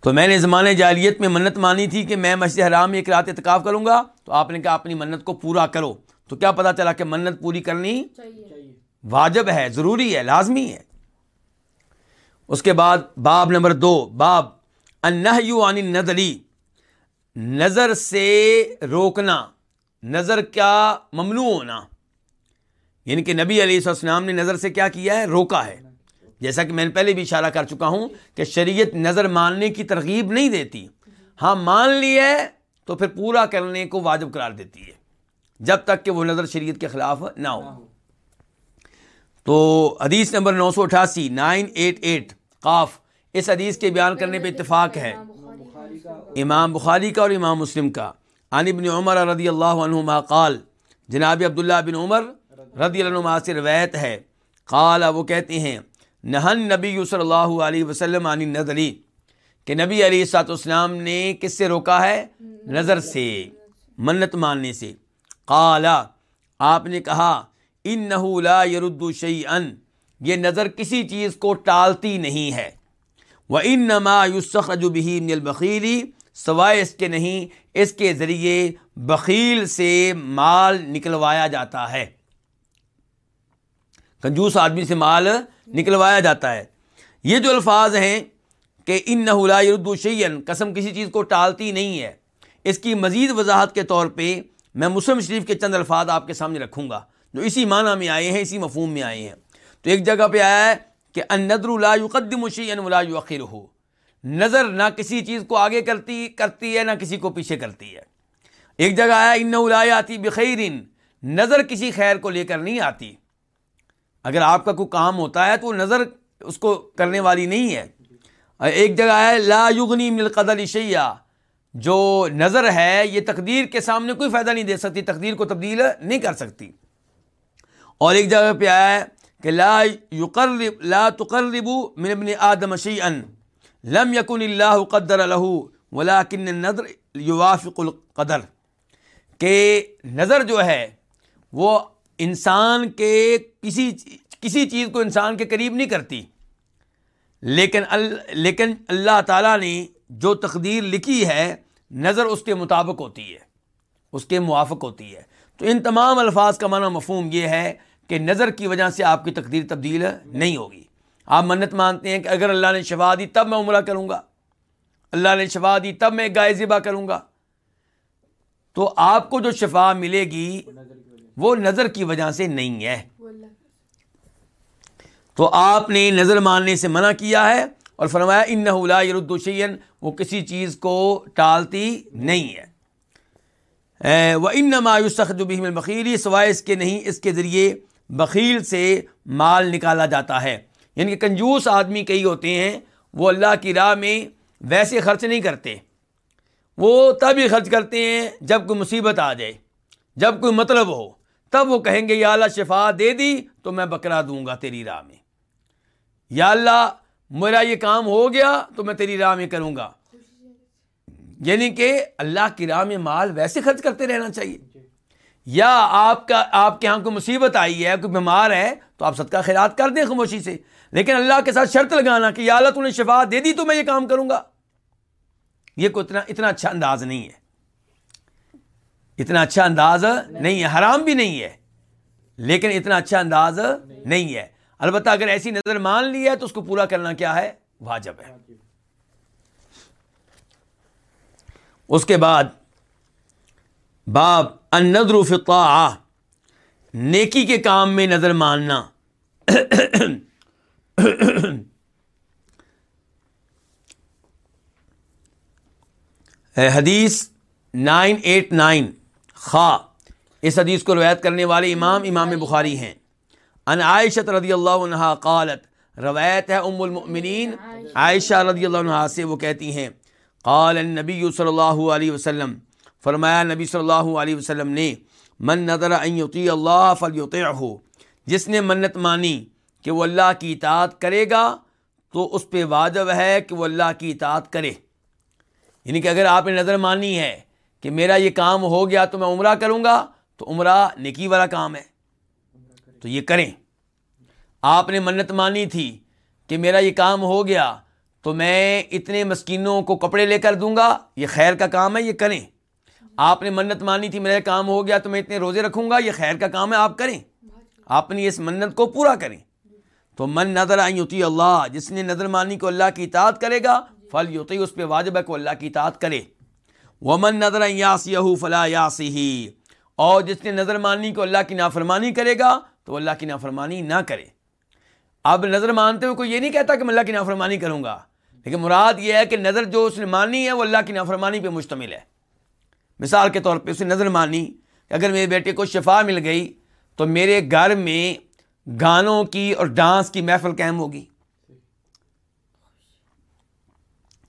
تو میں نے زمانے جالیت میں منت مانی تھی کہ میں مسجد حرام میں ایک رات اتکاف کروں گا، تو آپ نے کہا اپنی منت کو پورا کرو۔ تو کیا پتا چلا کہ منت پوری کرنی چاہیے واجب ہے، ضروری ہے، لازمی ہے۔ اس کے بعد باب نمبر دو، باب عن نظری نظر سے روکنا۔ نظر کیا ممنوع ہونا۔ یعنی کہ نبی علیہ السلام نے نظر سے کیا کیا ہے؟ روکا ہے۔ جیسا کہ میں نے پہلے بھی اشارہ کر چکا ہوں کہ شریعت نظر ماننے کی ترغیب نہیں دیتی۔ ہاں مان لی ہے تو پھر پورا کرنے کو واجب قرار دیتی ہے۔ جب تک کہ وہ نظر شریعت کے خلاف نہ ہو۔ تو حدیث نمبر نو سو اٹھاسی نائن ایٹ ایٹ قاف اس حدیث کے بیان کرنے پہ اتفاق ہے۔ امام بخاری کا اور امام مسلم کا۔ عن ابن عمر رضی اللہ عنہما قال، جناب عبداللہ بن عمر رضی اللہ عنہ سے روایت ہے۔ قال، وہ کہتے ہیں نہن نبی صلی اللہ علیہ وسلم عن نظری کہ نبی علیہ سات اسلام نے کس سے روکا ہے؟ نظر سے، منت ماننے سے۔ قال، آپ نے کہا ان لا یرد شعی یہ نظر کسی چیز کو ٹالتی نہیں ہے۔ وہ ان نما یوسخ اجبی البخیری سوائے اس کے نہیں، اس کے ذریعے بخیل سے مال نکلوایا جاتا ہے۔ کنجوس آدمی سے مال نکلوایا جاتا ہے۔ یہ جو الفاظ ہیں کہ ان نہ شعین قسم کسی چیز کو ٹالتی نہیں ہے۔ اس کی مزید وضاحت کے طور پہ میں مسلم شریف کے چند الفاظ آپ کے سامنے رکھوں گا جو اسی معنی میں آئے ہیں، اسی مفہوم میں آئے ہیں۔ تو ایک جگہ پہ آیا ہے کہ ان ندر لا يقدم شيئا ولا نظر نہ کسی چیز کو آگے کرتی کرتی ہے، نہ کسی کو پیچھے کرتی ہے۔ ایک جگہ آیا ان آتی بخیر نظر کسی خیر کو لے کر نہیں آتی۔ اگر آپ کا کوئی کام ہوتا ہے تو وہ نظر اس کو کرنے والی نہیں ہے۔ ایک جگہ ہے لا یغنی من القدر شیا جو نظر ہے، یہ تقدیر کے سامنے کوئی فائدہ نہیں دے سکتی، تقدیر کو تبدیل نہیں کر سکتی۔ اور ایک جگہ پہ آیا ہے کہ لا یقرب، لا تقرب من ابن آدم شیئا۔ لم یکن اللہ قدر له ولیکن النظر یوافق القدر۔ کہ نظر جو ہے، وہ انسان کے کسی کسی چیز کو انسان کے قریب نہیں کرتی۔ لیکن لیکن اللہ تعالیٰ نے جو تقدیر لکھی ہے، نظر اس کے مطابق ہوتی ہے، اس کے موافق ہوتی ہے۔ تو ان تمام الفاظ کا معنی مفہوم یہ ہے کہ نظر کی وجہ سے آپ کی تقدیر تبدیل نہیں ہوگی۔ آپ منت مانتے ہیں کہ اگر اللہ نے شفا دی تب میں عمرہ کروں گا۔ اللہ نے شفا دی تب میں گائے ذبح کروں گا۔ تو آپ کو جو شفا ملے گی وہ نظر کی وجہ سے نہیں ہے۔ تو آپ نے نظر ماننے سے منع کیا ہے اور فرمایا ان نہ یردین وہ کسی چیز کو ٹالتی نہیں ہے۔ وہ ان مایوس جو بھی سوائے اس کے نہیں، اس کے ذریعے بخیل سے مال نکالا جاتا ہے۔ یعنی کہ کنجوس آدمی کئی ہوتے ہیں، وہ اللہ کی راہ میں ویسے خرچ نہیں کرتے۔ وہ تب ہی خرچ کرتے ہیں جب کوئی مصیبت آ جائے، جب کوئی مطلب ہو۔ تب وہ کہیں گے، یا اللہ شفا دے دی تو میں بکرا دوں گا تیری راہ میں۔ یا اللہ، میرا یہ کام ہو گیا تو میں تیری راہ میں کروں گا۔ یعنی کہ اللہ کی راہ میں مال ویسے خرچ کرتے رہنا چاہیے۔ یا آپ کا، آپ کے یہاں کوئی مصیبت آئی ہے، کوئی بیمار ہے تو آپ صدقہ خیرات کر دیں خاموشی سے۔ لیکن اللہ کے ساتھ شرط لگانا کہ یا اللہ تو نے شفا دے دی تو میں یہ کام کروں گا۔ یہ کوئی اتنا اتنا اچھا انداز نہیں ہے۔ اتنا اچھا انداز نہیں ہے۔ حرام بھی نہیں ہے۔ لیکن اتنا اچھا انداز نہیں ہے۔ البتہ اگر ایسی نظر مان لی ہے تو اس کو پورا کرنا کیا ہے؟ واجب ہے۔ اس کے بعد باب النظر فطا نیکی کے کام میں نظر ماننا۔ حدیث نائن ایٹ نائن، خا، اس حدیث کو روایت کرنے والے امام امام بخاری ہیں۔ ان عائشت رضی اللہ عنہ قالت، روایت ہے ام المؤمنین۔ عائشہ رضی اللہ عنہ سے وہ کہتی ہیں، قال النبی صلی اللہ علیہ وسلم، فرمایا نبی صلی اللہ علیہ وسلم نے، من نظر ان یطیع اللہ فلیطعہ، جس نے منت مانی کہ وہ اللہ کی اطاعت کرے گا تو اس پہ واجب ہے کہ وہ اللہ کی اطاعت کرے۔ یعنی کہ اگر آپ نے نظر مانی ہے کہ میرا یہ کام ہو گیا تو میں عمرہ کروں گا، تو عمرہ نکی والا کام ہے۔ تو یہ کریں۔ آپ نے منت مانی تھی کہ میرا یہ کام ہو گیا تو میں اتنے مسکینوں کو کپڑے لے کر دوں گا، یہ خیر کا کام ہے، یہ کریں۔ آپ نے منت مانی تھی میرا یہ کام ہو گیا تو میں اتنے روزے رکھوں گا، یہ خیر کا کام ہے، آپ کریں۔ آپ نے اس منت کو پورا کریں۔ تو من نظر آئی ہوتی اللہ، جس نے نظر مانی کو اللہ کی اطاعت کرے گا فل یوتی اس پہ واجب ہے کو اللہ کی اطاعت کرے۔ وہ من نظر یاس یہ فلاں یاسی ہی اور جس نے نظر مانی کو اللہ کی نافرمانی کرے گا، تو اللہ کی نافرمانی نہ کرے۔ اب نظر مانتے ہوئے کوئی یہ نہیں کہتا کہ میں اللہ کی نافرمانی کروں گا، لیکن مراد یہ ہے کہ نظر جو اس نے مانی ہے، وہ اللہ کی نافرمانی پہ مشتمل ہے۔ مثال کے طور پہ اس نے نظر مانی کہ اگر میرے بیٹے کو شفا مل گئی، تو میرے گھر میں گانوں کی اور ڈانس کی محفل قائم ہوگی۔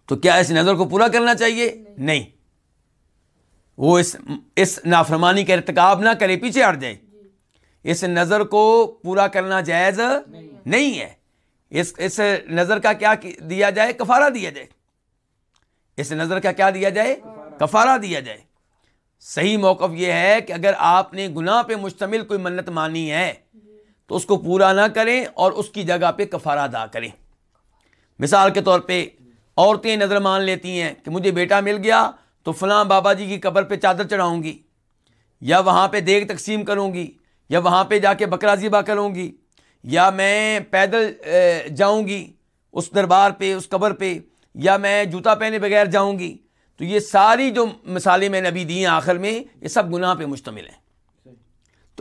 تو کیا اس نظر کو پورا کرنا چاہیے؟ نہیں۔ وہ اس اس نافرمانی کا ارتکاب نہ کرے، پیچھے ہٹ جائے۔ اس نظر کو پورا کرنا جائز نہیں ہے۔ اس اس نظر کا کیا دیا جائے؟ کفارہ دیا جائے۔ اس نظر کا کیا دیا جائے؟ کفارہ دیا جائے۔ صحیح موقف یہ ہے کہ اگر آپ نے گناہ پہ مشتمل کوئی منت مانی ہے تو اس کو پورا نہ کریں اور اس کی جگہ پہ کفارہ ادا کریں۔ مثال کے طور پہ عورتیں نظر مان لیتی ہیں کہ مجھے بیٹا مل گیا تو فلاں بابا جی کی قبر پہ چادر چڑھاؤں گی، یا وہاں پہ دیگ تقسیم کروں گی، یا وہاں پہ جا کے بکرا ذبح کروں گی، یا میں پیدل جاؤں گی اس دربار پہ، اس قبر پہ، یا میں جوتا پہنے بغیر جاؤں گی۔ تو یہ ساری جو مثالیں میں نے ابھی دی ہیں آخر میں، یہ سب گناہ پہ مشتمل ہیں۔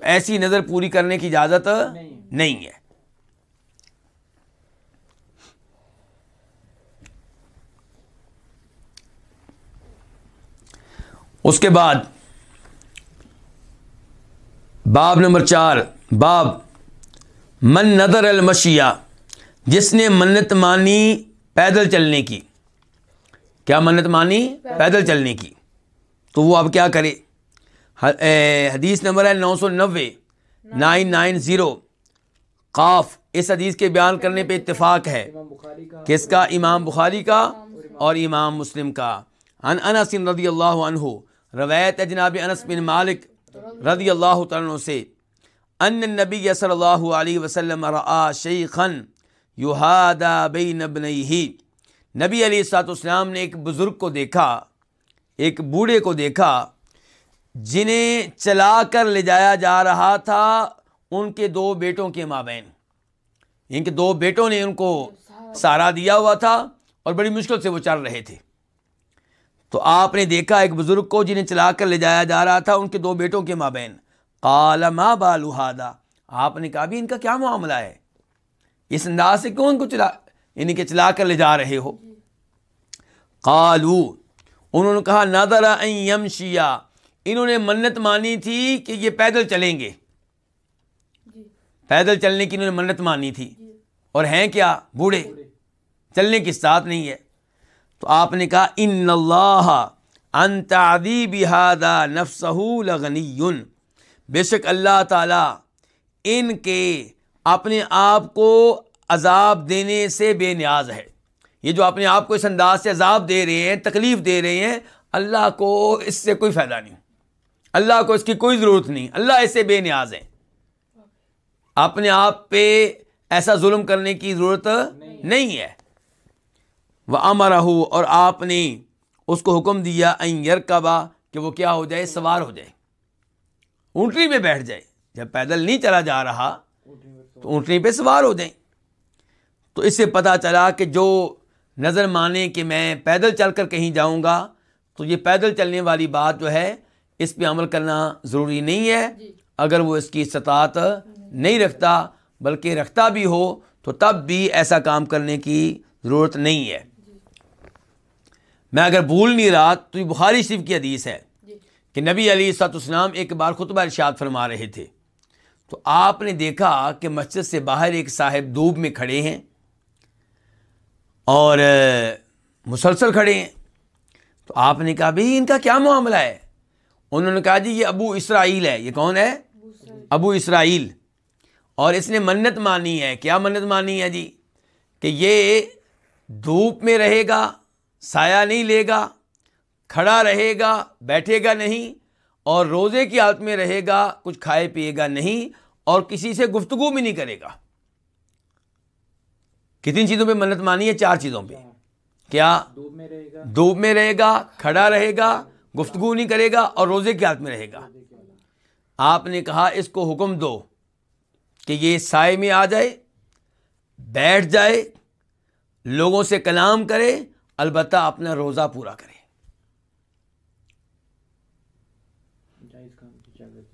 ایسی نظر پوری کرنے کی اجازت نہیں ہے۔ اس کے بعد باب نمبر چار باب من نظر المشیا جس نے منت مانی پیدل چلنے کی۔ کیا منت مانی؟ پیدل چلنے کی۔ تو وہ اب کیا کرے؟ حدیث نمبر ہے نو سو نوے نائن نائن زیرو۔ قاف اس حدیث کے بیان کرنے پہ اتفاق ہے۔ کس کا؟ امام بخاری کا اور امام مسلم کا۔ ان انس رضی اللہ عنہ روایت جناب انس بن مالک رضی اللہ تعالیٰ سے ان نبی صلی اللہ علیہ وسلم رآ شیخن یوہادا بین ابنیہ۔ نبی علیہ السلاط اسلام نے ایک بزرگ کو دیکھا ایک بوڑھے کو دیکھا۔ جنہیں چلا کر لے جایا جا رہا تھا، ان کے دو بیٹوں کے مابین۔ ان کے دو بیٹوں نے ان کو سہارا دیا ہوا تھا اور بڑی مشکل سے وہ چل رہے تھے۔ تو آپ نے دیکھا ایک بزرگ کو جنہیں چلا کر لے جایا جا رہا تھا، ان کے دو بیٹوں کے مابین۔ کالا ماں بالوہادا آپ نے کہا بھی ان کا کیا معاملہ ہے؟ اس انداز سے کیوں ان کو چلا یعنی کہ چلا کر لے جا رہے ہو؟ قالو انہوں نے کہا نادر یمشیا انہوں نے منت مانی تھی کہ یہ پیدل چلیں گے۔ پیدل چلنے کی انہوں نے منت مانی تھی۔ اور ہیں کیا؟ بوڑھے۔ چلنے کی ساتھ نہیں ہے۔ تو آپ نے کہا، ان اللہ انتعدی بہادا نفس لغنی بے شک اللہ تعالی ان کے اپنے آپ کو عذاب دینے سے بے نیاز ہے۔ یہ جو اپنے آپ کو اس انداز سے عذاب دے رہے ہیں، تکلیف دے رہے ہیں، اللہ کو اس سے کوئی فائدہ نہیں۔ اللہ کو اس کی کوئی ضرورت نہیں۔ اللہ ایسے بے نیاز ہیں۔ اپنے آپ پہ ایسا ظلم کرنے کی ضرورت نہیں ہے۔ وہ امرا اور آپ نے اس کو حکم دیا یر کبا کہ وہ کیا ہو جائے، سوار ہو جائے۔ اونٹنی پہ بیٹھ جائے۔ جب پیدل نہیں چلا جا رہا، تو اونٹنی پہ سوار ہو جائیں۔ تو اس سے پتہ چلا کہ جو نظر مانے کہ میں پیدل چل کر کہیں جاؤں گا، تو یہ پیدل چلنے والی بات جو ہے اس پہ عمل کرنا ضروری نہیں ہے۔ جی۔ اگر وہ اس کی استطاعت نہیں رکھتا بلکہ رکھتا بھی ہو تو تب بھی ایسا کام کرنے کی ضرورت نہیں ہے۔ میں اگر بھول نہیں رہا تو یہ بخاری شریف کی حدیث ہے جی۔ کہ نبی علی سات اسلام ایک بار خطبہ ارشاد فرما رہے تھے۔ تو آپ نے دیکھا کہ مسجد سے باہر ایک صاحب دھوپ میں کھڑے ہیں اور مسلسل کھڑے ہیں۔ تو آپ نے کہا بھائی ان کا کیا معاملہ ہے؟ انہوں نے کہا جی یہ ابو اسرائیل ہے یہ کون ہے؟ ابو اسرائیل۔ اور اس نے منت مانی ہے کیا منت مانی ہے جی؟ کہ یہ دھوپ میں رہے گا سایہ نہیں لے گا کھڑا رہے گا بیٹھے گا نہیں اور روزے کی حالت میں رہے گا کچھ کھائے پیے گا نہیں اور کسی سے گفتگو بھی نہیں کرے گا۔ کتنی چیزوں پہ منت مانی ہے؟ چار چیزوں پہ۔ کیا؟ دھوپ میں رہے گا۔ کھڑا رہے گا گفتگو نہیں کرے گا اور روزے کی حالت میں رہے گا۔ آپ نے کہا، اس کو حکم دو کہ یہ سائے میں آ جائے، بیٹھ جائے، لوگوں سے کلام کرے، البتہ اپنا روزہ پورا کرے۔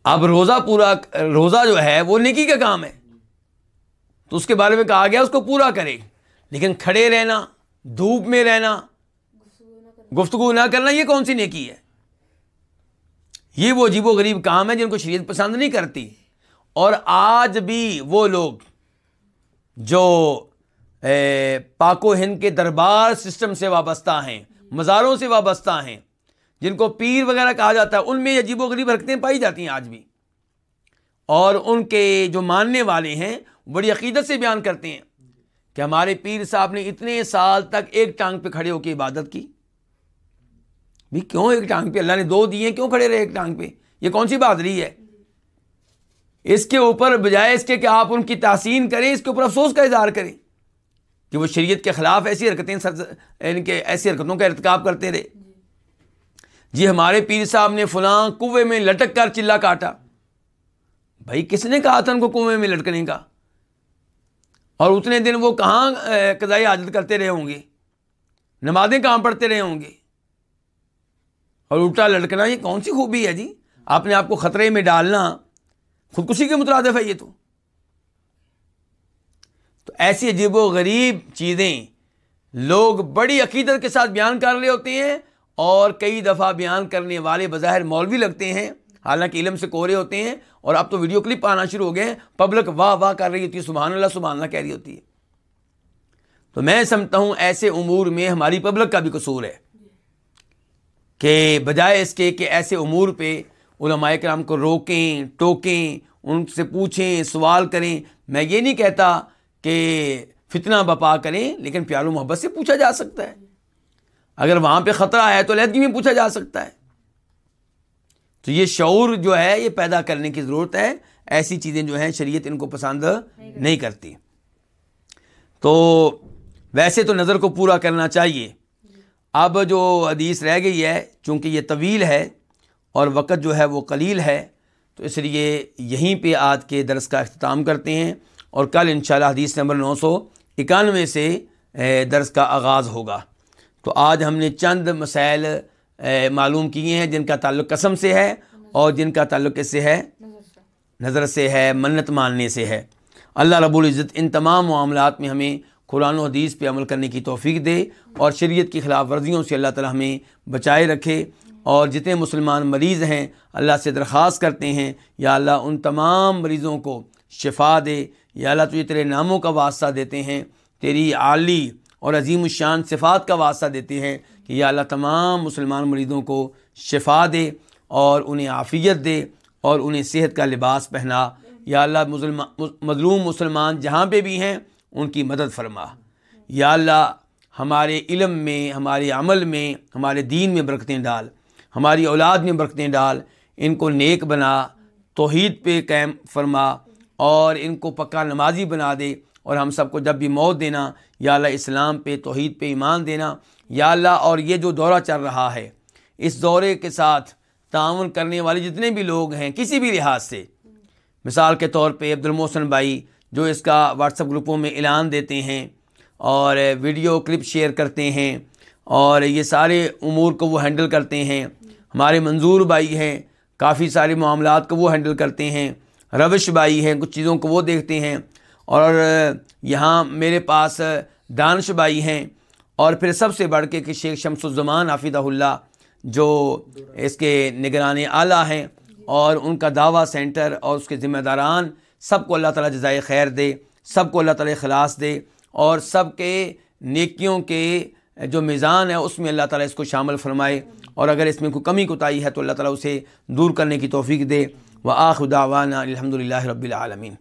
اب روزہ پورا، روزہ جو ہے وہ نکی کا کام ہے۔ تو اس کے بارے میں کہا گیا، اس کو پورا کرے۔ لیکن کھڑے رہنا، دھوپ میں رہنا، گفتگو نہ کرنا، یہ کون سی نیکی ہے؟ یہ وہ عجیب و غریب کام ہے جن کو شریعت پسند نہیں کرتی۔ اور آج بھی وہ لوگ جو پاک و ہند کے دربار سسٹم سے وابستہ ہیں، مزاروں سے وابستہ ہیں، جن کو پیر وغیرہ کہا جاتا ہے، ان میں عجیب و غریب حرکتیں پائی جاتی ہیں آج بھی۔ اور ان کے جو ماننے والے ہیں، بڑی عقیدت سے بیان کرتے ہیں کہ ہمارے پیر صاحب نے اتنے سال تک ایک ٹانگ پہ کھڑے ہو کے عبادت کی۔ بھی کیوں ایک ٹانگ پہ اللہ نے دو دیے کیوں کھڑے رہے ایک ٹانگ پہ؟ یہ کون سی بہادری ہے؟ اس کے اوپر بجائے اس کے کہ آپ ان کی تحسین کریں، اس کے اوپر افسوس کا اظہار کریں کہ وہ شریعت کے خلاف ایسی حرکتیں ان کے ایسی حرکتوں کا ارتکاب کرتے رہے۔ جی ہمارے پیر صاحب نے فلاں کنویں میں لٹک کر چلا کاٹا۔ بھائی، کس نے کہا تھا ان کو کنویں میں لٹکنے کا؟ اور اتنے دن وہ کہاں قضائی حاجت کرتے رہے ہوں گے؟ نمازیں کہاں پڑھتے رہے ہوں گے؟ اور الٹا لڑکنا یہ کون سی خوبی ہے جی؟ آپ نے آپ کو خطرے میں ڈالنا خودکشی کے مترادف ہے یہ تو۔ تو ایسی عجیب و غریب چیزیں لوگ بڑی عقیدت کے ساتھ بیان کر رہے ہوتے ہیں اور کئی دفعہ بیان کرنے والے بظاہر مولوی لگتے ہیں، حالانکہ علم سے کورے ہوتے ہیں اور اب تو ویڈیو کلپ آنا شروع ہو گئے ہیں، پبلک واہ واہ کر رہی ہوتی ہے، سبحان اللہ سبحان اللہ کہہ رہی ہوتی ہے۔ تو میں سمجھتا ہوں ایسے امور میں ہماری پبلک کا بھی قصور ہے۔ کہ بجائے اس کے کہ ایسے امور پہ علماء کرام کو روکیں، ٹوکیں، ان سے پوچھیں، سوال کریں۔ میں یہ نہیں کہتا کہ فتنہ بپا کریں، لیکن پیار و محبت سے پوچھا جا سکتا ہے۔ اگر وہاں پہ خطرہ ہے تو علیحدگی میں پوچھا جا سکتا ہے۔ تو یہ شعور جو ہے، یہ پیدا کرنے کی ضرورت ہے۔ ایسی چیزیں جو ہیں، شریعت ان کو پسند نہیں کرتی۔ تو ویسے تو نظر کو پورا کرنا چاہیے۔ اب جو حدیث رہ گئی ہے، چونکہ یہ طویل ہے اور وقت جو ہے وہ قلیل ہے، تو اس لیے یہیں پہ آج کے درس کا اختتام کرتے ہیں اور کل انشاءاللہ حدیث نمبر نو سو اکانوے سے درس کا آغاز ہوگا۔ تو آج ہم نے چند مسائل معلوم کیے ہیں، جن کا تعلق قسم سے ہے اور جن کا تعلق اس سے ہے؟ نظر سے ہے، منت ماننے سے ہے۔ اللہ رب العزت ان تمام معاملات میں ہمیں قرآن و حدیث پہ عمل کرنے کی توفیق دے اور شریعت کی خلاف ورزیوں سے اللہ تعالیٰ ہمیں بچائے رکھے اور جتنے مسلمان مریض ہیں اللہ سے درخواست کرتے ہیں، یا اللہ ان تمام مریضوں کو شفا دے، یا اللہ تجھے تیرے ناموں کا واسطہ دیتے ہیں، تیری عالی اور عظیم الشان صفات کا واسطہ دیتے ہیں کہ یا اللہ تمام مسلمان مریضوں کو شفا دے اور انہیں عافیت دے اور انہیں صحت کا لباس پہنا۔ یا اللہ مظلوم مسلمان جہاں پہ بھی ہیں ان کی مدد فرما۔ یا اللہ، ہمارے علم میں، ہمارے عمل میں، ہمارے دین میں برکتیں ڈال۔ ہماری اولاد میں برکتیں ڈال۔ ان کو نیک بنا، توحید پہ قائم فرما اور ان کو پکا نمازی بنا دے اور ہم سب کو جب بھی موت دینا، یا اللہ، اسلام پہ، توحید پہ ایمان دینا۔ یا اللہ، اور یہ جو دورہ چل رہا ہے، اس دورے کے ساتھ تعاون کرنے والے جتنے بھی لوگ ہیں، کسی بھی لحاظ سے۔ مثال کے طور پہ عبد المحسن بھائی جو اس کا واٹس اپ گروپوں میں اعلان دیتے ہیں اور ویڈیو کلپ شیئر کرتے ہیں اور یہ سارے امور کو وہ ہینڈل کرتے ہیں۔ ہمارے منظور بھائی ہیں، کافی سارے معاملات کو وہ ہینڈل کرتے ہیں۔ روش بھائی ہیں، کچھ چیزوں کو وہ دیکھتے ہیں۔ اور یہاں میرے پاس دانش بھائی ہیں۔ اور پھر سب سے بڑھ کے کہ شیخ شمس الزمان، حافظہ اللہ، جو اس کے نگران اعلیٰ ہیں اور ان کا دعویٰ سینٹر اور اس کے ذمہ داران سب کو اللہ تعالیٰ جزائے خیر دے، سب کو اللہ تعالیٰ خلاص دے اور سب کے نیکیوں کے جو میزان ہے، اس میں اللہ تعالیٰ اس کو شامل فرمائے اور اگر اس میں کوئی کمی کوتاہی ہے تو اللہ تعالیٰ اسے دور کرنے کی توفیق دے۔ و آخ داوانہ الحمد للہ رب العالمین۔